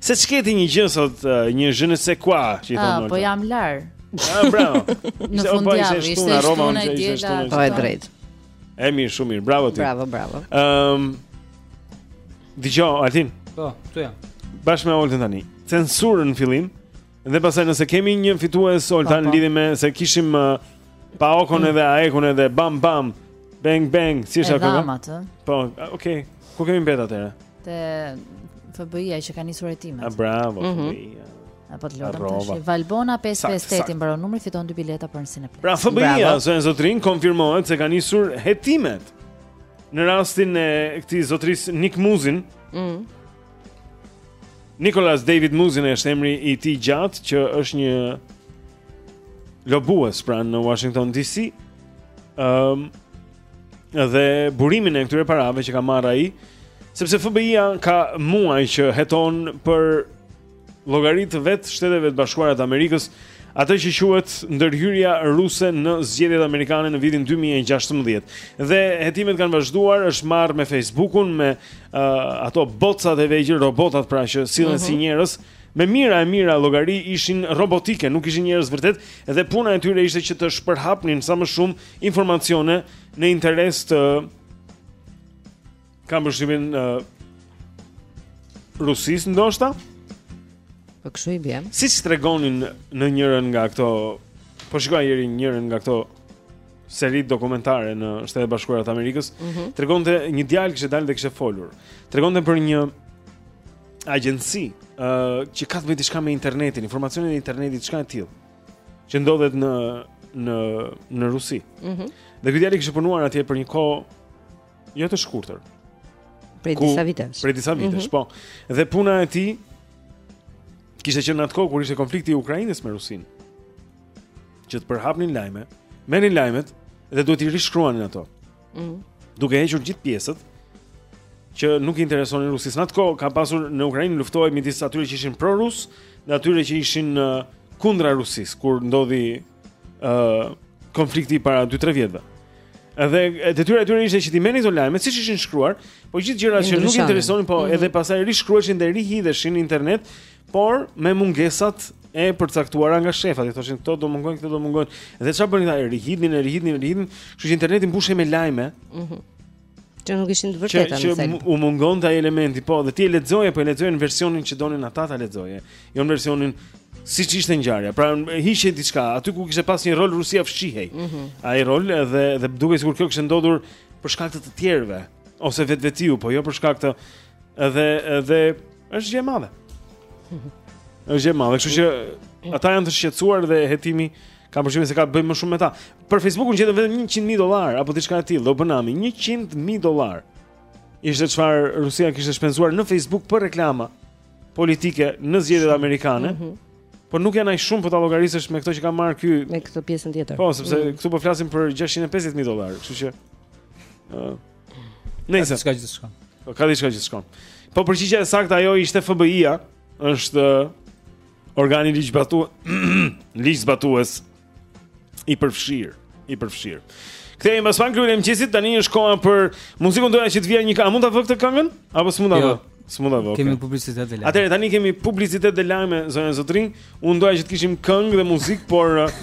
Se ç'ke ti një gjë sot, një je ne sais quoi, si thonë. Ah, po jam larë. Ah, bravo. Në fundjavë, po ishte në Roma, ishte në Roma. Po e drejtë. E mirë, shumë mirë. Bravo ti. Bravo, bravo. Ehm. Um, Dëgjo, Altin. Po, këtu jam. Bashkë me Oltën tani. Censurën në fillim. Dhe pastaj nëse kemi një fitues Olta në lidhje me se kishim uh, pa okun mm. edhe aekun edhe bam bam bang bang si është ajo? Po, okay. Ku kemi mbet atëherë? Te FBI-ja që ka nisur hetimet. Ah, bravo. Mm -hmm. FBI-ja. Apo të lodhëm tashi Valbona 558 i mbaron numri fiton dy bileta për në Cineplex Pra FBI-ja, zonja e zotërinj, konfirmohet se ka nisur hetimet Në rastin e këtij zotërisë Nick Muzin mm. Nicholas David Muzin është emri i tij gjatë që është një lobues pra në Washington DC. Ëm um, dhe burimin e këtyre parave që ka marrë ai, sepse FBI-ja ka muaj që heton për llogari të vetë Shteteve të Bashkuara të Amerikës atë që quhet ndërhyrja ruse në zgjedhjet amerikane në vitin 2016. Dhe hetimet kanë vazhduar, është marrë me Facebookun, me uh, ato botsat e vegjël, robotat pra që sillen uh -huh. si mhm. njerëz, me mijëra e mijëra llogari ishin robotike, nuk ishin njerëz vërtet, dhe puna e tyre ishte që të shpërhapnin sa më shumë informacione në interes të Kam përshtypjen uh, Rusisë ndoshta Po kështu i bie Siç tregonin në njërën nga këto Po shikoja dje njërën nga këto seri dokumentare në Shtetet e Bashkuara të Amerikës, mm -hmm. tregonte një djalë që kishte dalë dhe kishte folur. Tregonte për një agjenci ë uh, që ka të bëjë diçka me internetin, informacionin e internetit, diçka e tillë. Që ndodhet në në në Rusi. Mhm. Mm dhe ky djalë kishte punuar atje për një kohë jo të shkurtër. Prej disa vitesh. Prej disa vitesh, mm -hmm. po. Dhe puna e tij kishte qenë në atë kohë kur ishte konflikti i Ukrainës me Rusinë. Që të përhapnin lajme, merrnin lajmet dhe duhet t'i rishkruanin ato. Ëh. Mm -hmm. Duke hequr gjithë pjesët që nuk i interesonin Rusisë. Në atë kohë ka pasur në Ukrainë luftohej midis atyre që ishin pro-rus dhe atyre që ishin uh, kundra Rusisë kur ndodhi ë uh, konflikti para 2-3 vjetëve. Edhe detyra e tyre ishte që t'i merrnin këto lajme, siç ishin shkruar, po gjithë gjërat që nuk i interesonin, po mm -hmm. edhe pastaj rishkruheshin dhe rihidheshin në internet, por me mungesat e përcaktuara nga shefat, i thoshin këto do mungojnë, këto do mungojnë. Dhe çfarë bënin ata? Rihidhnin, rihidhnin, rihidhnin, kështu që interneti mbushej me lajme. Mhm. Mm që nuk ishin të vërteta në thelb. Që u mungonte ai elementi, po, dhe ti e lexoje, po e lexoje në versionin që donin ata ta lexoje, jo në versionin siç ishte ngjarja. Pra hiqej diçka, aty ku kishte pas një rol Rusia fshihej. Mm -hmm. Ai rol dhe dhe dukej sikur kjo kishte ndodhur për shkak të të tjerëve ose vetvetiu, po jo për shkak të edhe edhe është gjë e madhe. Është gjë e madhe, kështu që ata janë të shqetësuar dhe hetimi Kam përshtypjen se ka të bëjë më shumë me ta Për Facebookun gjetën vetëm 100.000 dolar Apo diçka e tillë, dhe u bë nami 100.000 dolar Ishte çfarë Rusia kishte shpenzuar në Facebook për reklama Politike në zgjedhjet amerikane mm -hmm. Por nuk janë aq shumë po ta llogarisësh me këto që ka marrë ky me këtë pjesën tjetër. Po, sepse mm. këtu po flasim për 650.000 dollarë, kështu që ë uh, Nëse ka diçka që s'shkon. Po ka diçka që s'shkon. Po përgjigja e saktë ajo ishte FBI-ja, është Organi ligj ligjzbatues i përfshirë, i përfshirë. Kthehemi pas pak në klubin e mëngjesit, tani është koha për muzikë, doja që të vija një këngë. Mund ta vë këtë këngën? Apo s'mund ta jo. vë? S'mund ta vë. Kemi okay. publicitet dhe lajme. Atëherë tani kemi publicitet dhe lajme zonja zotërinj. Unë doja që të kishim këngë dhe muzikë, por uh,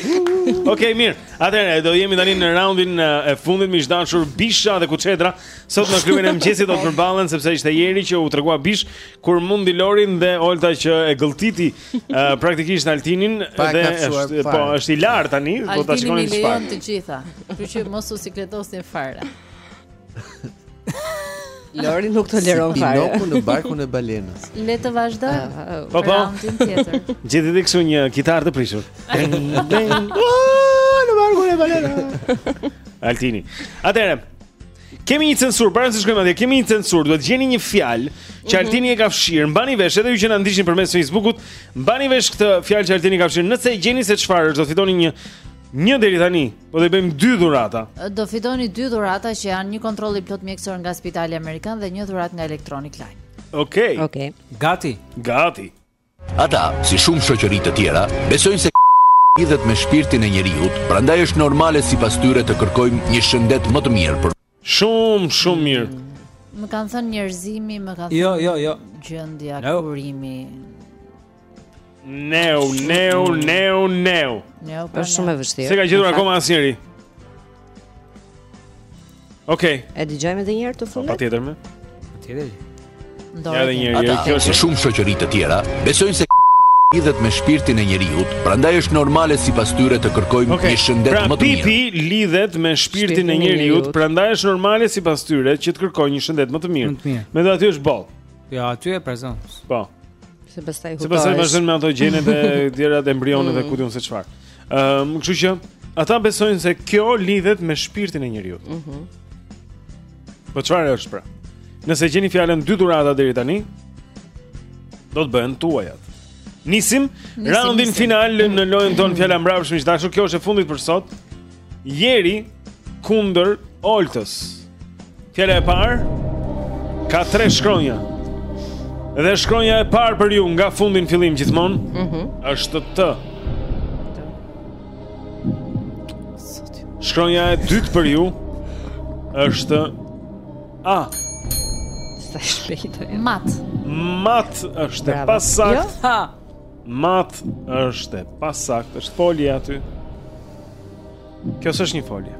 Okej, okay, mirë. Atëherë do jemi tani në raundin e fundit miq të dashur Bisha dhe Kuçedra. Sot në klubin e mëngjesit do të përballen sepse ishte Jeri që u tregua bishë kur mundi Lorin dhe Olta që e gëlltiti uh, praktikisht Altinin pa dhe është po është lart tani, do ta shikoni çfarë. Altini i lejon të gjitha. Kështu që mos u sikletosni fare. Lori nuk të lejon fare. Si pinoku në barkun e balenës. Le të vazhdoj. Ah, ah, po po. Gjithë ditën kështu një kitarë të prishur. Në barkun e balenës. Altini. Atëherë, kemi një censurë, para se të shkojmë atje, kemi një censurë, duhet të gjeni një fjalë që mhm. Altini e ka fshirë. Mbani vesh edhe ju që na ndiqni përmes Facebook-ut, mbani vesh këtë fjalë që Altini ka fshirë. Nëse e gjeni se çfarë është, do fitoni një një deri tani Po do i bëjmë dy dhurata. Do fitoni dy dhurata që janë një kontroll i plotë mjekësor nga Spitali Amerikan dhe një dhuratë nga Electronic Line. Okej. Okay. Okej. Okay. Gati. Gati. Ata, si shumë shoqëri të tjera, besojnë se lidhet me shpirtin e njeriut, prandaj është normale sipas tyre të kërkojmë një shëndet më të mirë për Shumë, shumë mirë. Mm, më kanë thënë njerëzimi, më kanë jo, thënë jo, jo, jo. gjendja, no. kurimi. Neu, neu, neu, neu. Neu, po. Është shumë e vështirë. S'e ka gjetur akoma asnjëri. Okej. Okay. E dëgjojmë edhe një herë të po, fundit. Patjetër më. Patjetër. Ja edhe një herë, ata, kjo është shumë shoqëri të tjera, besojnë se lidhet me shpirtin e njeriut, prandaj është normale sipas tyre të kërkojmë okay. një shëndet pra, më të mirë. Pipi lidhet me shpirtin e njeriut, prandaj është normale sipas tyre që të kërkojnë një shëndet më të mirë. mirë. Deri aty është boll. Ja, aty e prezant. Po. Se pastaj hutosh. Se pastaj vazhdon me ato gjërat e tjera të embrionit dhe mm. ku di unë se çfarë. Ëm, um, kështu që ata besojnë se kjo lidhet me shpirtin e njeriut. Mhm. Mm Po çfarë është pra? Nëse gjeni fjalën dy dhurata deri tani, do të bëhen tuajat. Nisim, nisim raundin nisim. final në lojën tonë fjala mbrapsht miq të dashur. Kjo është e fundit për sot. Jeri kundër Oltës. Fjala e parë ka tre shkronja. Dhe shkronja e parë për ju nga fundi në fillim gjithmonë, mm -hmm. është T. Shkronja e dytë për ju është A. Sa shpejtë. Mat. Mat është e pasaktë. Jo? Ha. Mat është e pasaktë. Është folje aty. Kjo se është një folje.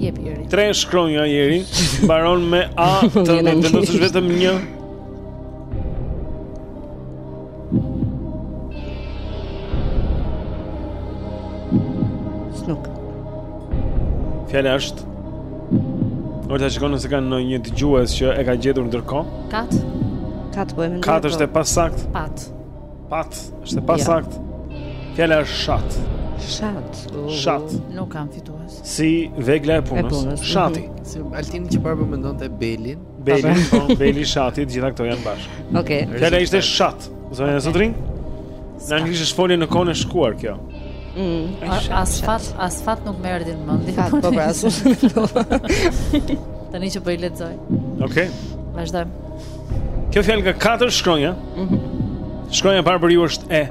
Jepi Jeri. Tre shkronja Jeri mbaron me A të vendosësh vetëm një. Snook. Fjala është Olta shikon nëse ka ndonjë dëgjues që e ka gjetur ndërkohë. Kat. Kat po e mendoj. Kat është e pasaktë. Pat. Pat është e pasaktë. Ja. Fjala është shat. Shat. Oh. Shat. Nuk kam fitues. Si vegla e punës. E punës. Shati. Mhm. Si Altini që më parë po mendonte Belin. Beli, shon, Beli, Shati, të gjitha këto janë bashkë. Okej. Okay. Fjala ishte shat. Zonja okay. Zotërinj. Në anglisht është folje në kohën e shkuar kjo. Mm. As fat, as fat nuk më erdhi në mend. Fat, po pra, as. Tani që po i lexoj. Okej. Okay. Vazhdojmë. Kjo fjalë ka katër shkronja. Mhm. Mm shkronja e parë për ju është e.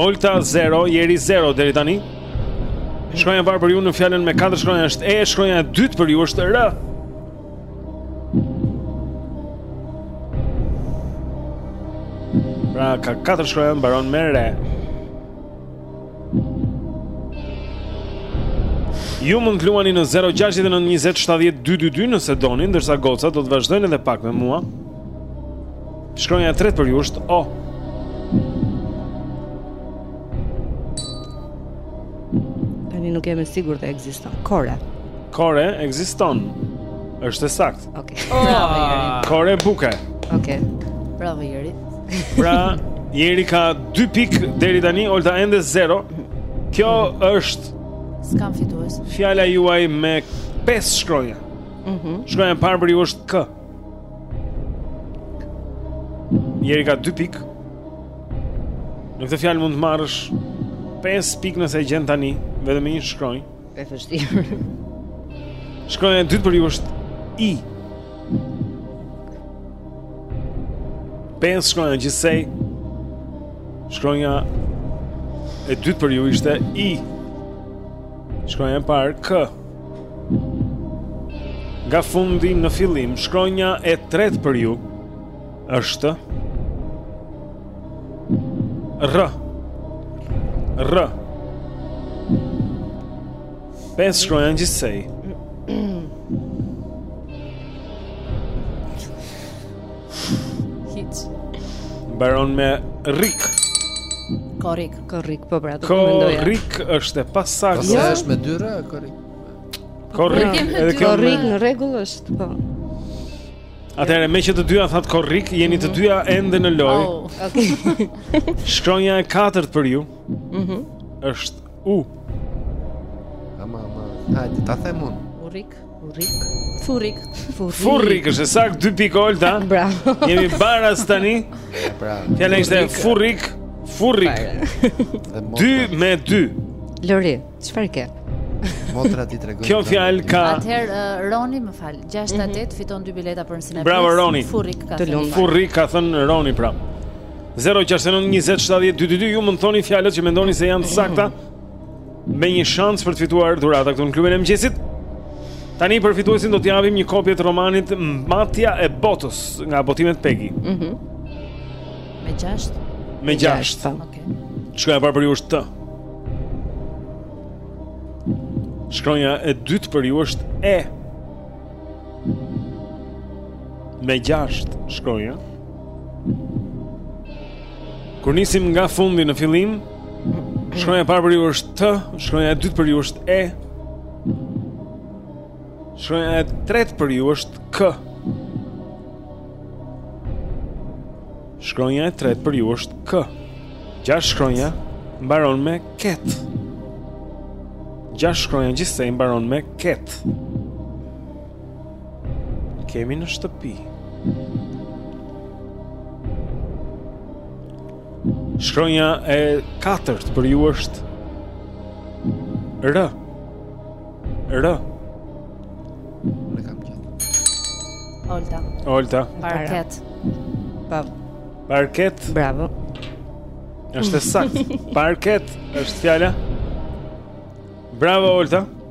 Olta 0, Jeri 0 deri tani. Shkronja e parë për ju në fjalën me katër shkronja është E, shkronja e dytë për ju është R. Pra ka katër shkronja mbaron me R. Ju mund të luani në 069 20 70 222 nëse doni, ndërsa gocat do të vazhdojnë edhe pak me mua. Shkronja e tretë për ju është O. Tani nuk jemi sigurt ekziston. Kore. Kore ekziston. Është e saktë. Okej. Okay. Oh. Bravo Jeri. Kore buke. Okej. Okay. Bravo Jeri. Pra, Jeri ka 2 pikë deri tani, Olta ende 0. Kjo është S'kam fitues. Fjala juaj me 5 shkronja. Mhm. Mm shkronja e parë për ju është K. Jeri ka 2 pikë Në këtë fjalë mund të marrësh 5 pikë nëse e gjen tani Vetëm me një shkronjë E vështirë Shkronja e dytë për ju është I 5 shkronja gjithsej Shkronja e dytë për ju ishte I Shkronja e parë K Nga fundi në fillim, shkronja e tretë për ju është R. R. Pesë shkronja gjithsej. Hiç. Mbaron me rrik. Korrik, korrik, po pra, do të mendoja. Korrik është e pasaktë. Pastaj jo. është me dy r, korrik. Korrik, edhe kjo korrik në rregull është, po. Atëherë meqë të dyja thatë korrik, jeni të dyja ende në lojë. Oh, okay. Shkronja e katërt për ju. Mhm. Mm është u. Ama, ama, hajde ta them unë. Urrik. Furrik. Furrik. Furrik. Furrik është e saktë 2 pikë Olta. Bravo. Jemi baras tani. Pra. Fjala ishte furrik. Furrik. 2 me 2. Lori, çfarë ke? Motra të tregoi. Kjo fjalë ka Atëherë uh, Roni, më fal, 6-8 mm -hmm. fiton 2 bileta për Cineplex. Bravo Roni. Furrik ka. Furrik ka thënë Roni pra. 069 20 70 222 ju mund të thoni fjalët që mendoni se janë të sakta. Mm -hmm. Me një shans për të fituar dhurata këtu në klubin e mëngjesit. Tani për fituesin do të japim një kopje të romanit Matja e Botës nga botimet Pegi. Mhm. Mm me 6. Me 6. Po. Okej. Shkronja e parë për ju është T. Shkronja e dytë për ju është e. Me 6 shkronja. Kur nisim nga fundi në fillim, Shkronja e parë për ju është T, shkronja e dytë për ju është E. Shkronja e tretë për ju është K. Shkronja e tretë për ju është K. Gjashtë shkronja mbaron me ket. Gjashtë shkronja gjithsej mbaron me ket. Kemi në shtëpi. Shkronja e katërt për ju është R. R. Olta. Olta. Parket. Pa. Parket. Bravo. Është e saktë. Parket është fjala. Bravo Olta.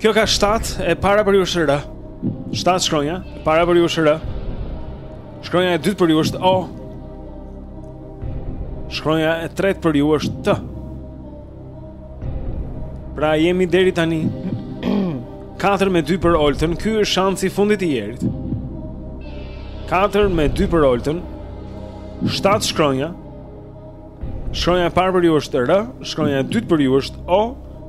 Kjo ka 7 e para për ju është R. 7 shkronja, e para për ju është R. Shkronja e dytë për ju është O. Shkronja e tretë për ju është T. Pra jemi deri tani 4 me 2 për Oltën. Ky është shansi i fundit i Jerit. 4 me 2 për Oltën. 7 shkronja. Shkronja e parë për ju është R, shkronja e dytë për ju është O,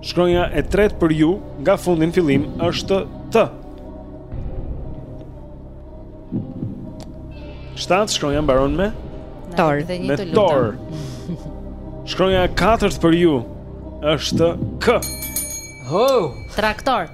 shkronja e tretë për ju nga fundi në fillim është T. 7 shkronja mbaron me Tor. Me Tor. Shkronja e katërt për ju është K. Ho, traktor.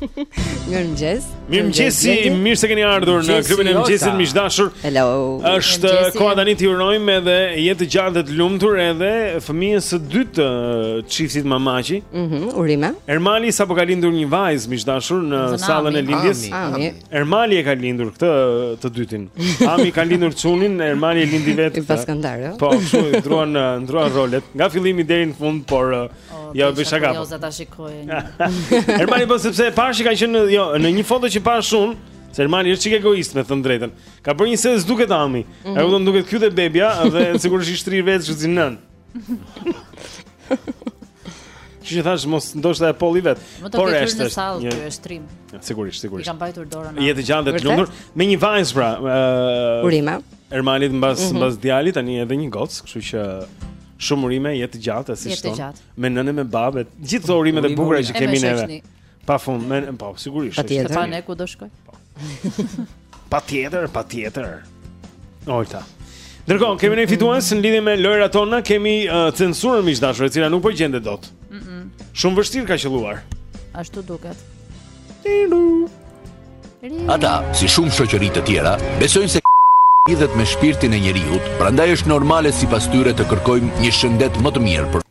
Mirëmëngjes Mirëmëngjesi mirë se keni ardhur në klubin e mëngjesit miq të dashur Hello është koha tani t'i urojmë edhe jetë të gjatë dhe të lumtur edhe fëmijës së dytë çiftit Mamaqi mm -hmm, Urime Ermali sapo ka lindur një vajzë miq të dashur në Zënë, sallën e lindjes Ami, ami. Ermali e ka lindur këtë të dytin. Ami ka lindur çunin, Ermali e lindi vetë. I paskandar, jo? Po, kështu i ndërruan ndërruan rolet nga fillimi deri në fund, por ja bëj shaka. Jo, ta shikoj. Ermali po sepse pashë ka qenë jo, në një foto që pa shun, se Ermali është çik egoist me thënë të drejtën. Ka bërë një se s'duket Ami. Mm -hmm. Ai u duket këtu te bebia dhe sigurisht i shtrirë vetë si nënë. Që e thashë mos ndoshta dhe e polli vetë Më të ketur në sallë një... kjo e shtrim Sigurisht, sigurisht I kam mbajtur dorën në Jetë të gjatë dhe të lumtur Me një vajzë pra uh, Urime Ermalit mbas mm -hmm. djalit Tani edhe një gocë Kështu që shumë urime Jetë të gjatë Jetë të gjatë Me nënë e me babë Gjithë ato urimet e bukura që kemi neve Pa fund, me, po, sigurisht. Patjetër. Pa ne ku do shkoj. Po. patjetër, patjetër. Ojta. Ndërkohë, kemi një fitues në lidhje me lojërat tona, kemi uh, censurën miq të dashur, e cila nuk po gjende dot. Mm -mm. Shumë vështirë ka qëlluar. Ashtu duket. Tiru. Ata, si shumë shoqëri të tjera, besojnë se lidhet me shpirtin e njeriut, prandaj është normale sipas tyre të kërkojmë një shëndet më të mirë për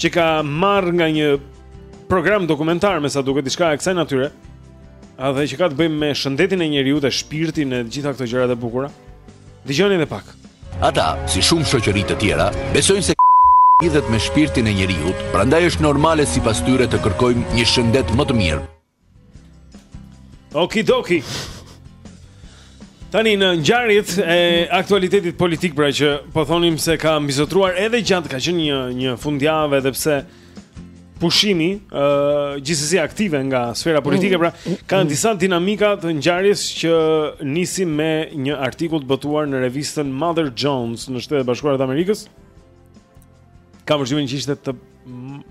që e ka marrë nga një program dokumentar me sa duket diçka e kësaj natyre. A dhe që ka të bëjmë me shëndetin e njeriut e shpirtin e gjitha këto gjërat e bukura. Dëgjoni edhe pak. Ata, si shumë shoqëri të tjera, besojnë se lidhet me shpirtin e njeriut, prandaj është normale sipas tyre të kërkojmë një shëndet më të mirë. Okidoki. Tani në ngjarjet e aktualitetit politik pra që po thonim se ka mbizotëruar edhe gjatë ka qenë një një fundjavë edhe pse pushimi ë uh, gjithsesi aktive nga sfera politike pra ka disa dinamika të ngjarjes që nisi me një artikull të botuar në revistën Mother Jones në Shtetet e Bashkuara të Amerikës. Kam përshtypjen që ishte të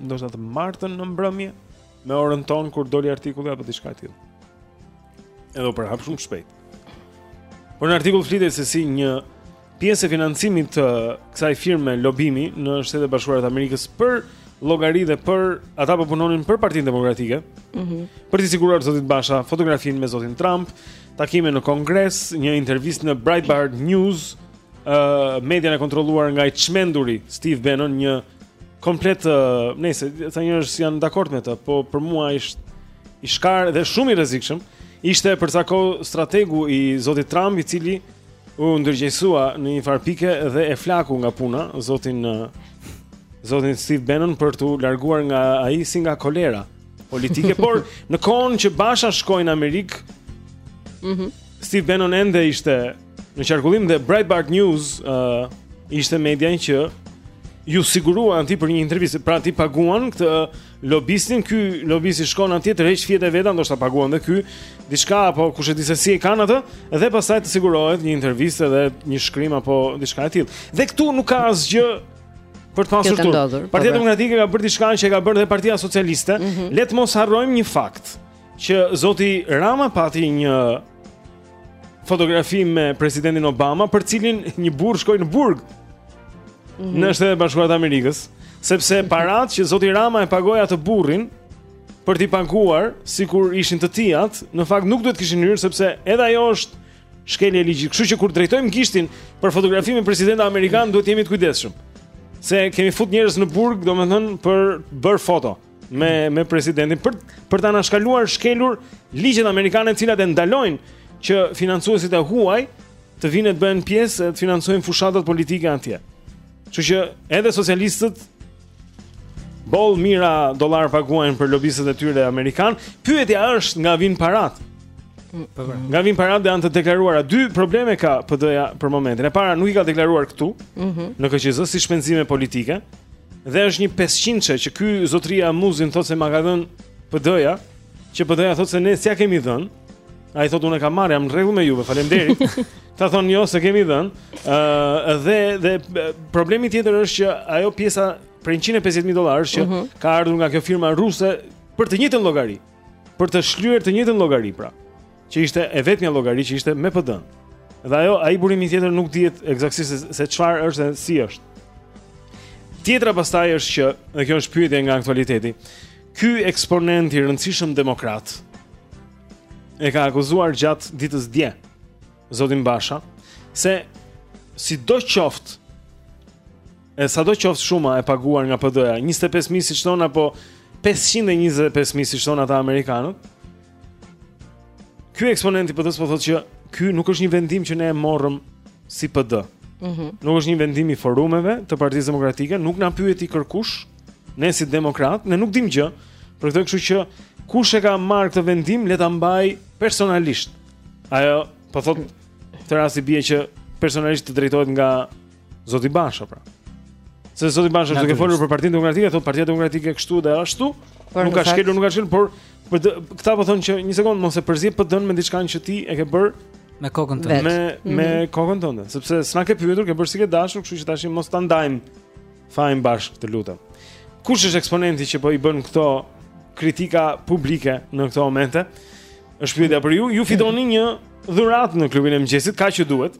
ndoshta të martën në mbrëmje. Me orën tonë kur doli artikulli apo diçka e tillë. Edhe u përhap shumë shpejt. Por në artikull flitej se si një pjesë e financimit të kësaj firme lobimi në Shtetet e Bashkuara të Amerikës për llogari dhe për ata po punonin për Partinë Demokratike. Mhm. Mm për t'i siguruar zotit Basha fotografinë me zotin Trump, takime në Kongres, një intervistë në Breitbart News, ë uh, median e kontrolluar nga i çmenduri Steve Bannon, një komplet uh, nëse ca njerëz janë dakord me të, po për mua është i shkarë dhe shumë i rrezikshëm. Ishte për ca kohë strategu i zotit Trump i cili u ndërgjegjësua në njëfarë pike dhe e flaku nga puna zotin uh, zotin Steve Bannon për t'u larguar nga ai si nga kolera politike, por në kohën që Basha shkoi në Amerikë, mm -hmm. Steve Bannon ende ishte Në qarkullim dhe Breitbart News uh, ishte media që iu sigurua atij për një intervistë, pra ti paguan këtë lobistin, ky lobisti shkon atje tërheq fijet e veta, ndoshta paguan dhe ky diçka apo kush e di se si e kanë atë dhe pastaj të sigurohet një intervistë dhe një shkrim apo diçka e tillë. Dhe këtu nuk ka asgjë për të pasur turp. Po, po. Partia Demokratike ka bërë diçka që e ka bërë dhe Partia Socialiste. Mm -hmm. Le të mos harrojmë një fakt që zoti Rama pati një fotografi me presidentin Obama, për cilin një burrë shkoi në burg. Mm -hmm. Në Shtetet e Bashkuara të Amerikës, sepse paratë që zoti Rama e pagoi atë burrin për t'i paguar sikur ishin të tijat, në fakt nuk duhet të kishin hyrë sepse edhe ajo është shkelje e ligjit. Kështu që kur drejtojmë gishtin për fotografi me presidenta amerikanë, duhet të jemi të kujdesshëm. Se kemi fut njerëz në burg, domethënë për të bërë foto. me me presidentin për për ta anashkaluar shkelur ligjet amerikane të cilat e ndalojnë që financuesit e huaj të vinë të bëhen pjesë të financojnë fushatat politike atje. Kështu që edhe socialistët boll mira dollarë paguajnë për lobistët e tyre amerikanë. Pyetja është nga vijnë paratë. Po, po. Nga vijnë paratë dhe janë të deklaruara dy probleme ka PD-ja për momentin. E para nuk i ka deklaruar këtu. Mm -hmm. Në KQZ si shpenzime politike. dhe është një 500-she që ky zotëria Muzin thotë se ma ka dhënë PD-ja, që PD-ja thotë se ne s'ia kemi dhënë. Ai thotë unë e kam marrë, jam në rregull me juve, faleminderit. Ata thonë jo, s'e kemi dhënë. Ë uh, dhe dhe problemi tjetër është që ajo pjesa prej 150000 dollarë që uh mhm. -huh. ka ardhur nga kjo firma ruse për të njëjtën llogari, për të shlyer të njëjtën llogari pra. që ishte e vetmja llogari që ishte me PD-në. Dhe ajo ai burimi tjetër nuk dihet eksaktësisht se çfarë është dhe si është. Tjetra pastaj është që, dhe kjo është pyetje nga aktualiteti, ky eksponent i rëndësishëm demokrat e ka akuzuar gjatë ditës dje zotin Basha se sidoqoftë e sado qoftë shuma e paguar nga PD-ja, 25.000 siç thonë apo 525.000 siç thonë ata amerikanët, Ky eksponent i PD-së po thotë që ky nuk është një vendim që ne e morëm si PD. Mhm. Mm nuk është një vendim i forumeve të Partisë Demokratike, nuk na pyeti kërkush, ne si demokrat, ne nuk dimë gjë. Për këtë kështu që kush e ka marrë këtë vendim, le ta mbajë personalisht. Ajo po thotë këtë rast i bie që personalisht të drejtohet nga Zoti Basha pra. Se Zoti Basha duke folur për Partinë Demokratike, thotë Partia Demokratike kështu dhe ashtu, por nuk ka shkelur, nuk ka shkelur, por për këta po thonë që një sekond mos e përzi PD me diçka që ti e ke bërë me kokën tënde. Me mhm. me kokën tënde, sepse s'na ke pyetur, ke bërë si ke dashur, kështu që tash mos ta ndajmë fajin bashkë, të lutem. Kush është eksponenti që po i bën këto kritika publike në këto momente? Është pyetja për ju, ju fitoni një dhuratë në klubin e mëngjesit, kaq që duhet.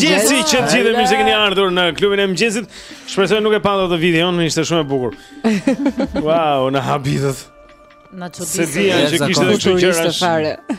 mëngjesi që të gjithë mirë se keni ardhur në klubin e mëngjesit. Shpresoj nuk e panda të videon, ishte shumë e bukur. Wow, na habitët. Na çuditët. S'e dija që kishte të tilla gjëra.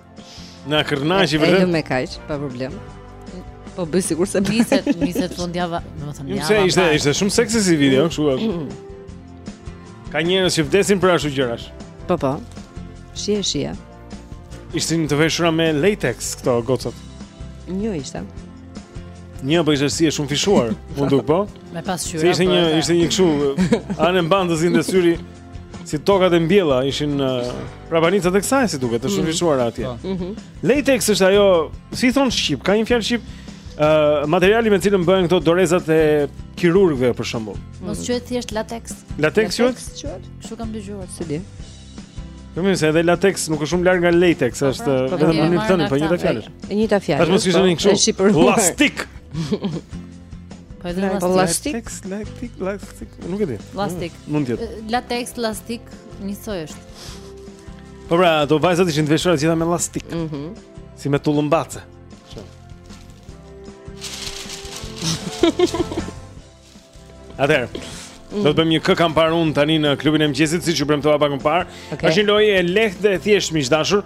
Na kënaqi vërtet. Edhe me kaq, pa problem. Po bëj sikur s'e, miset, miset fundjava, domethënë java. Se ishte ishte shumë seksi si video, kështu apo. Ka njerëz që vdesin për ashtu gjërash. Po po. Shihe shihe. Ishin të veshura me latex këto gocat. Një ishte. Një po ishte si e shumëfishuar, m'u duk po. Me pasqyra. Si ishte po, një ishte një kështu anë mbandëzin në sy. si tokat e mbjella ishin uh, prapanicat e kësaj si duket, të mm. shumëfishuara atje. Po. Mhm. Latex është ajo, si thonë shqip, ka një fjalë shqip, ë uh, materiali me cilën bëhen këto dorezat e kirurgëve për shembull. Mos mm. quhet thjesht latex. Latex quhet? Kështu kam dëgjuar, s'e di. Po mirë se edhe latex nuk është shumë larg nga latex, po, është po, vetëm një tani, po e njëjta fjalë. E njëjta fjalë. Thashë mos kishte një kështu. Plastik. Po edhe lastik. Lastik, lastik, nuk e di. Lastik. Mund të jetë. Latex, lastik, njësoj është. Po pra, ato vajzat ishin të veshura të gjitha me lastik. Mhm. Mm si me tullumbace. Atëherë. Mm. Do të bëjmë një kë kam parë unë tani në klubin e mëngjesit siç u premtova pak më parë. Okay. Është një lojë e lehtë dhe e thjeshtë miq të dashur.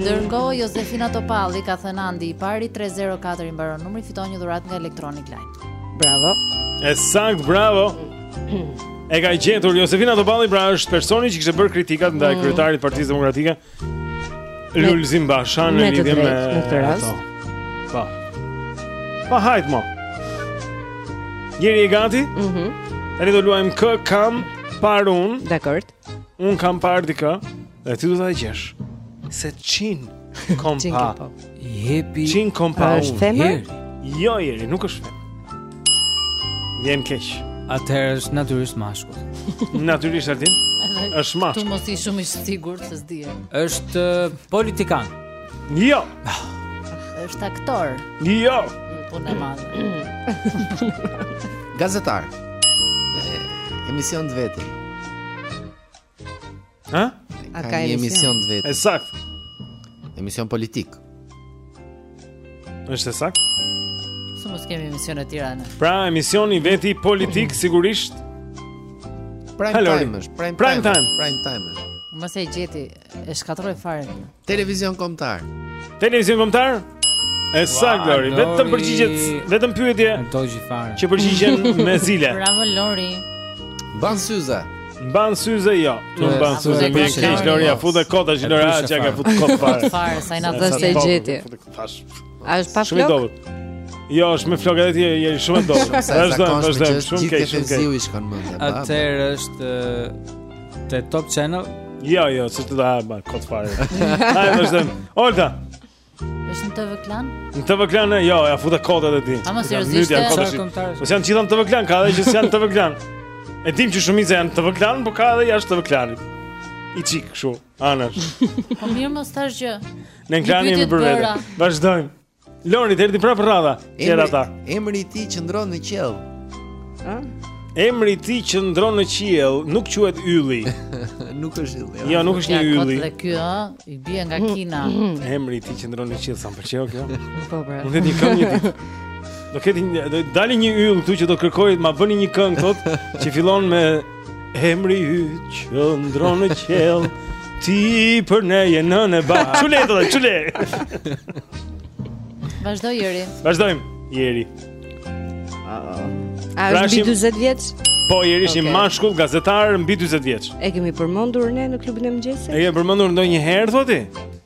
Ndërkohë Jozefina Topalli ka thënë Andi i pari 304 i mbaron numri fiton një dhuratë nga Electronic Line. Bravo. E saktë, bravo. E ka gjetur Jozefina Topalli, pra është personi që kishte bërë kritikat ndaj mm. kryetarit të Partisë Demokratike. Lulzim Basha në lidhje me në këtë rast. Po. Po hajt mo. Jeri je gati? Mhm. Mm Tani do luajmë kë kam parë unë. Dakor. Un kam parë dikë. Dhe ti do ta gjesh. Se çin kom pa. Jepi. Chin compound. Është femër? Jo, jeri, nuk është femër. Vjen keq. Atëherë është natyrisht mashkull. Natyrisht atë. Është mashkull. Tu mos i shumë i sigurt se s'di. Është uh, politikan? Jo. Është aktor? Jo. Punë e madhe. Gazetar. Emision të vetë. Ha? A ka një emision të vetë? E saktë. Emision politik. Është e saktë? Se mos kemi emisione të tjera. Pra, emisioni i vet politik sigurisht. Prime time, prime time, prime time. Mos e gjeti, e shkatërroi fare. Televizion kombëtar. Televizion kombëtar? E saktë Lori, vetëm përgjigjet, vetëm pyetje. Do gjithfarë. Që përgjigjen me zile. Bravo Lori. Mban syze. Mban syze jo. Nuk mban syze, më keq Lori, ia fut kot që Lori ajo që ka futë kot fare. Fare, sa i na dhënë se gjeti. Tash. A është pa flokë? Shumë i dobët. Jo, është me flokë edhe ti, je shumë e dobët. Vazhdojmë, vazhdojmë, shumë keq, shumë keq. Gjithë i shkon mendja. Atëherë është te Top Channel. Jo, jo, se të dha ba kot fare. Ai vazhdon. Olta. Është në TV Klan? Në TV Klan, jo, ia fute kot edhe ti. Ama seriozisht, janë kot. Po janë gjithë në TV Klan, ka edhe që janë në TV Klan. E dim që shumica janë në TV Klan, por ka edhe jashtë TV Klanit. Një çik kështu. Anash. Po mirë mos tash gjë. Ne kemi për vete. Vazhdojmë. Lori, erdhi prapë radha. Qera ta. Emri i tij qëndron në qiell. Ë? Emri i tij qëndron në qiell, nuk quhet ylli. nuk është ylli. Jo, nuk është një ylli. Ja, kot ky, ë, i bie nga mm. Kina. Emri i tij qëndron në qiell, sa më pëlqeu kjo. Po, po. Unë di kam një ditë. Do ketë do dalë një yll këtu që do kërkojë, ma bëni një këngë kot që fillon me Emri yt qëndron në qiell, ti për ne je nënë e ba. Çule do, çule. Vazhdo Jeri. Vazhdojmë Jeri. A është mbi 40 vjeç? Po, Jeri është një mashkull gazetar mbi 40 vjeç. E kemi përmendur ne në klubin e mëngjesit? E kemi përmendur ndonjëherë thotë?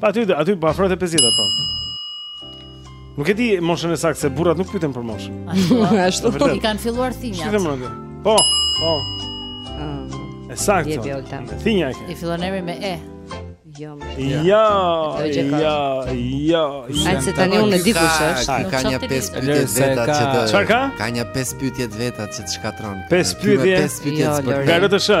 Pa aty, aty po afrohet te 50 po. Nuk e di moshën e saktë se burrat nuk pyeten për moshën. Ashtu. Ashtu i kanë filluar thinjat. Çfarë më thonë? Po, po. Ëh. E saktë. Jepi Olta. Thinja e ke. I fillon emri me e. Jo. Jo, jo, jo. Ai se tani unë e di kush është. Ka një pesë pyetje të veta që të. Çfarë ka? Ka një pesë pyetje të veta që të shkatërron. Pesë pyetje. Pesë pyetje. Garë të shë.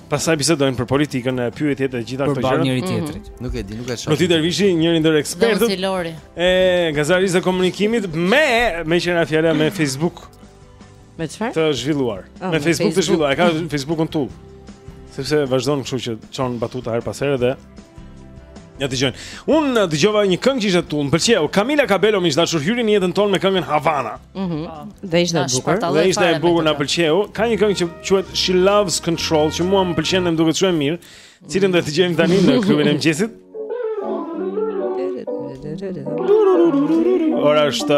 Pastaj bisedojnë për politikën e pyetjet e gjitha këto gjëra. Përballë njëri-tjetrit. Mm -hmm. Nuk e di, nuk e shoh. Lutfi Dervishi, njëri ndër ekspertët. E gazetarisë dhe komunikimit me, meqë ra fjala, me Facebook. Me çfarë? Të zhvilluar. Oh, me, me Facebook, Facebook të zhvilluar, e ka Facebookun tu. Sepse vazhdon kështu që çon batuta herë pas here dhe Ja ta dëgjojmë Unë dëgjova një këngë që ishte tu Më pëlqeu Camila Cabello miq të dashur hyri në jetën tonë me këngën Havana mm -hmm. oh. Dhe ishte e bukur Dhe ishte e bukur na pëlqeu Ka një këngë që quhet She Loves Control Që mua më pëlqen dhe më duket shumë e mirë të cilën do ta dëgjojmë tani në klubin e mëngjesit Ora është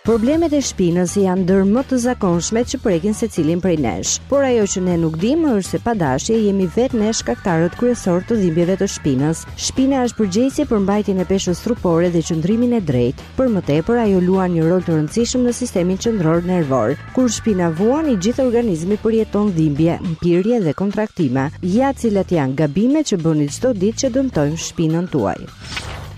Problemet e shpinës janë ndër më të zakonshmet që prekin secilin prej nesh. Por ajo që ne nuk dimë është se pa dashje jemi vetë ne shkaktarët kryesorë të dhimbjeve të shpinës. Shpina është përgjegjëse për mbajtjen e peshës trupore dhe qëndrimin e drejtë. Për më tepër, ajo luan një rol të rëndësishëm në sistemin qendror nervor. Kur shpina vuan, i gjithë organizmi përjeton dhimbje, mpirje dhe kontraktime. Ja cilat janë gabimet që bëni çdo ditë që dëmtojnë shpinën tuaj.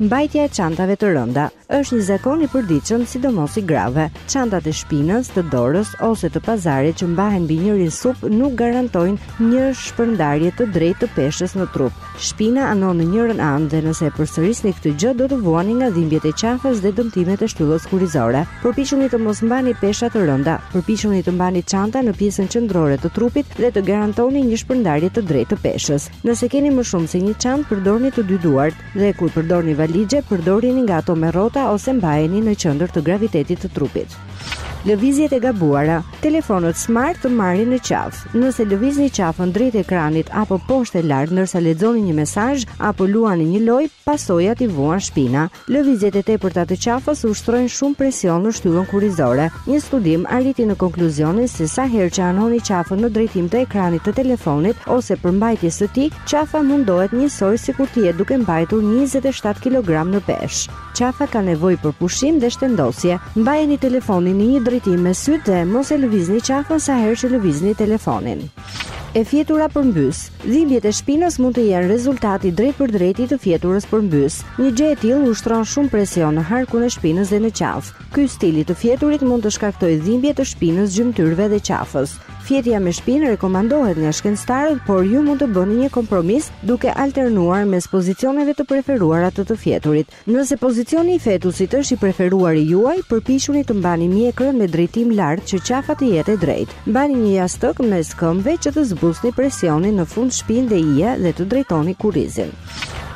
Mbajtja e çantave të rënda. Është një zakon i përditshëm sidomos i grave. Çantat e shpinës, të dorës ose të pazarit që mbahen mbi njërin sup nuk garantojnë një shpërndarje të drejtë të peshës në trup. Shpina anon në njërën anë dhe nëse e përsërisni këtë gjë do të vuani nga dhimbjet e qafës dhe dëmtimet e shtyllës kurrizore. Përpiquni të mos mbani pesha të rënda. Përpiquni të mbani çanta në pjesën qendrore të trupit dhe të garantoni një shpërndarje të drejtë të peshës. Nëse keni më shumë se një çantë, përdorni të dy duart. Dhe kur përdorni valixhe, përdorini nga ato me rrota ose mbajeni në qendër të gravitetit të trupit. Lëvizjet e gabuara. Telefonët smart të marrin në qafë. Nëse lëvizni qafën drejt ekranit apo poshtë e lart ndërsa lexoni një mesazh apo luani një lojë, pasojat i vuan shpina. Lëvizjet e tepërta të qafës ushtrojnë shumë presion në shtyllën kurrizore. Një studim arriti në konkluzionin se sa herë që anoni qafën në drejtim të ekranit të telefonit ose përmbajtjes së tij, Qafa mundohet njësoj sikur të jetë duke mbajtur 27 kilogram në peshë. Qafa ka nevojë për pushim dhe shtendosje. Mbajeni telefonin në një drejtim me sytë dhe mos e lëvizni qafën sa herë që lëvizni telefonin. E fjetura përmbys. Dhimbjet e shpinës mund të jenë rezultat i drejtpërdrejtë i të fjeturës përmbys. Një gjë e tillë ushtron shumë presion në harkun e shpinës dhe në qafë. Ky stil i të fjeturit mund të shkaktojë dhimbje të shpinës, gjymtyrëve dhe qafës. Fjetja me shpinë rekomandohet nga shkencëtarët, por ju mund të bëni një kompromis duke alternuar mes pozicioneve të preferuara të të fjeturit. Nëse pozicioni i fetusit është i preferuari juaj, përpiquni të mbani mjekrën me drejtim lart që qafa të jetë e drejtë. Mbani një jastëk mes këmbëve që të zbusni presionin në fundshpinë dhe ija dhe të drejtoni kurrizin.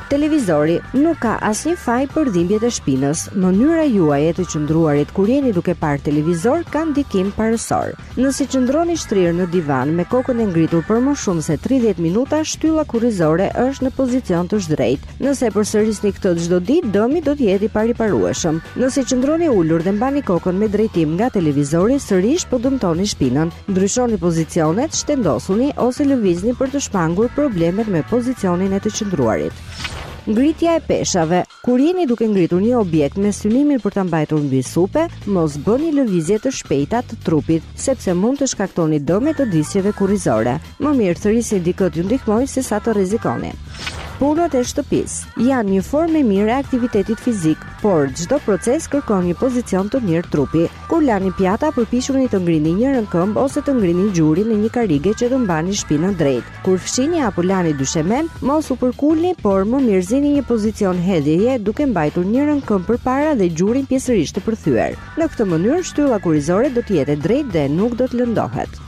Televizori nuk ka asnjë faj për dhimbjet e shpinës. Mënyra juaj e të qëndruarit kur jeni duke parë televizor ka ndikim parësor. Nëse qëndroni shtrirë në divan me kokën e ngritur për më shumë se 30 minuta, shtylla kurrizore është në pozicion të zhdrejtë. Nëse e përsërisni këtë çdo ditë, dëmi do të jetë i pariparueshëm. Nëse qëndroni ulur dhe mbani kokën me drejtim nga televizori, sërish po dëmtoni shpinën. Ndryshoni pozicionet, shtendosuni ose lëvizni për të shmangur problemet me pozicionin e të qëndruarit. Ngritja e peshave Kur jeni duke ngritur një objekt me synimin për ta mbajtur mbi supe, mos bëni lëvizje të shpejta të trupit, sepse mund të shkaktoni dëme të disqeve kurrizore. Më mirë thërrisni dikë t'ju ndihmojë sesa të rrezikoni. Punët e shtëpisë janë një formë e mirë e aktivitetit fizik, por çdo proces kërkon një pozicion të mirë trupi. Kur lani pjata, përpiquni të ngrini njërën këmbë ose të ngrini gjurin në një karige që të mbani shpinën drejt. Kur fshini apo lani dyshemen, mos u përkulni, por më mirë zini një pozicion hedhjeje duke mbajtur njërën këmbë përpara dhe gjurin pjesërisht të përthyer. Në këtë mënyrë, shtylla kurrizore do të jetë e drejtë dhe nuk do të lëndohet.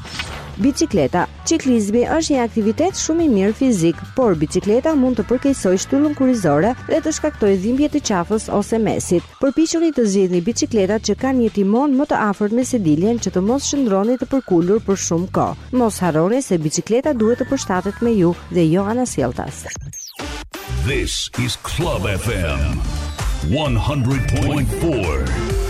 Biçikleta. Çiklizmi është një aktivitet shumë i mirë fizik, por biçikleta mund të përkeqësojë shtyllën kurrizore dhe të shkaktojë dhimbje të qafës ose mesit. Përpiquni të zgjidhni biçikletat që kanë një timon më të afërt me sediljen që të mos qëndroni të përkulur për shumë kohë. Mos harroni se biçikleta duhet të përshtatet me ju dhe jo anasjelltas. This is Club FM 100.4.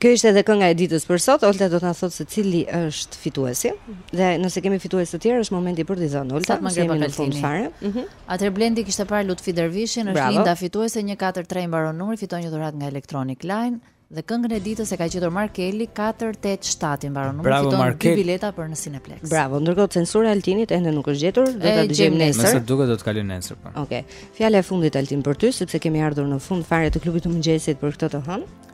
Kjo ishte edhe kënga e ditës për sot. Olta do të na thotë se cili është fituesi dhe nëse kemi fitues të tjerë është momenti për t'i dhënë Olta. Se jemi në fund fare. Ëh. Mhm. Atëherë Blendi kishte parë Lutfi Dervishin, është Linda fituese 143 mbaron numri, fiton një dhuratë nga Electronic Line dhe këngën e ditës e ka gjetur Markeli 487 i mbaron numri, fiton Markel. dy bileta për në Cineplexx. Bravo. Ndërkohë censura e Altinit ende nuk është gjetur, do ta dëgjojmë nesër. Me sa duket do të kalojë nesër po. Okej. Okay. Fjala e fundit Altin për ty sepse kemi ardhur në fund fare të klubit të mëngjesit për këtë të hënë.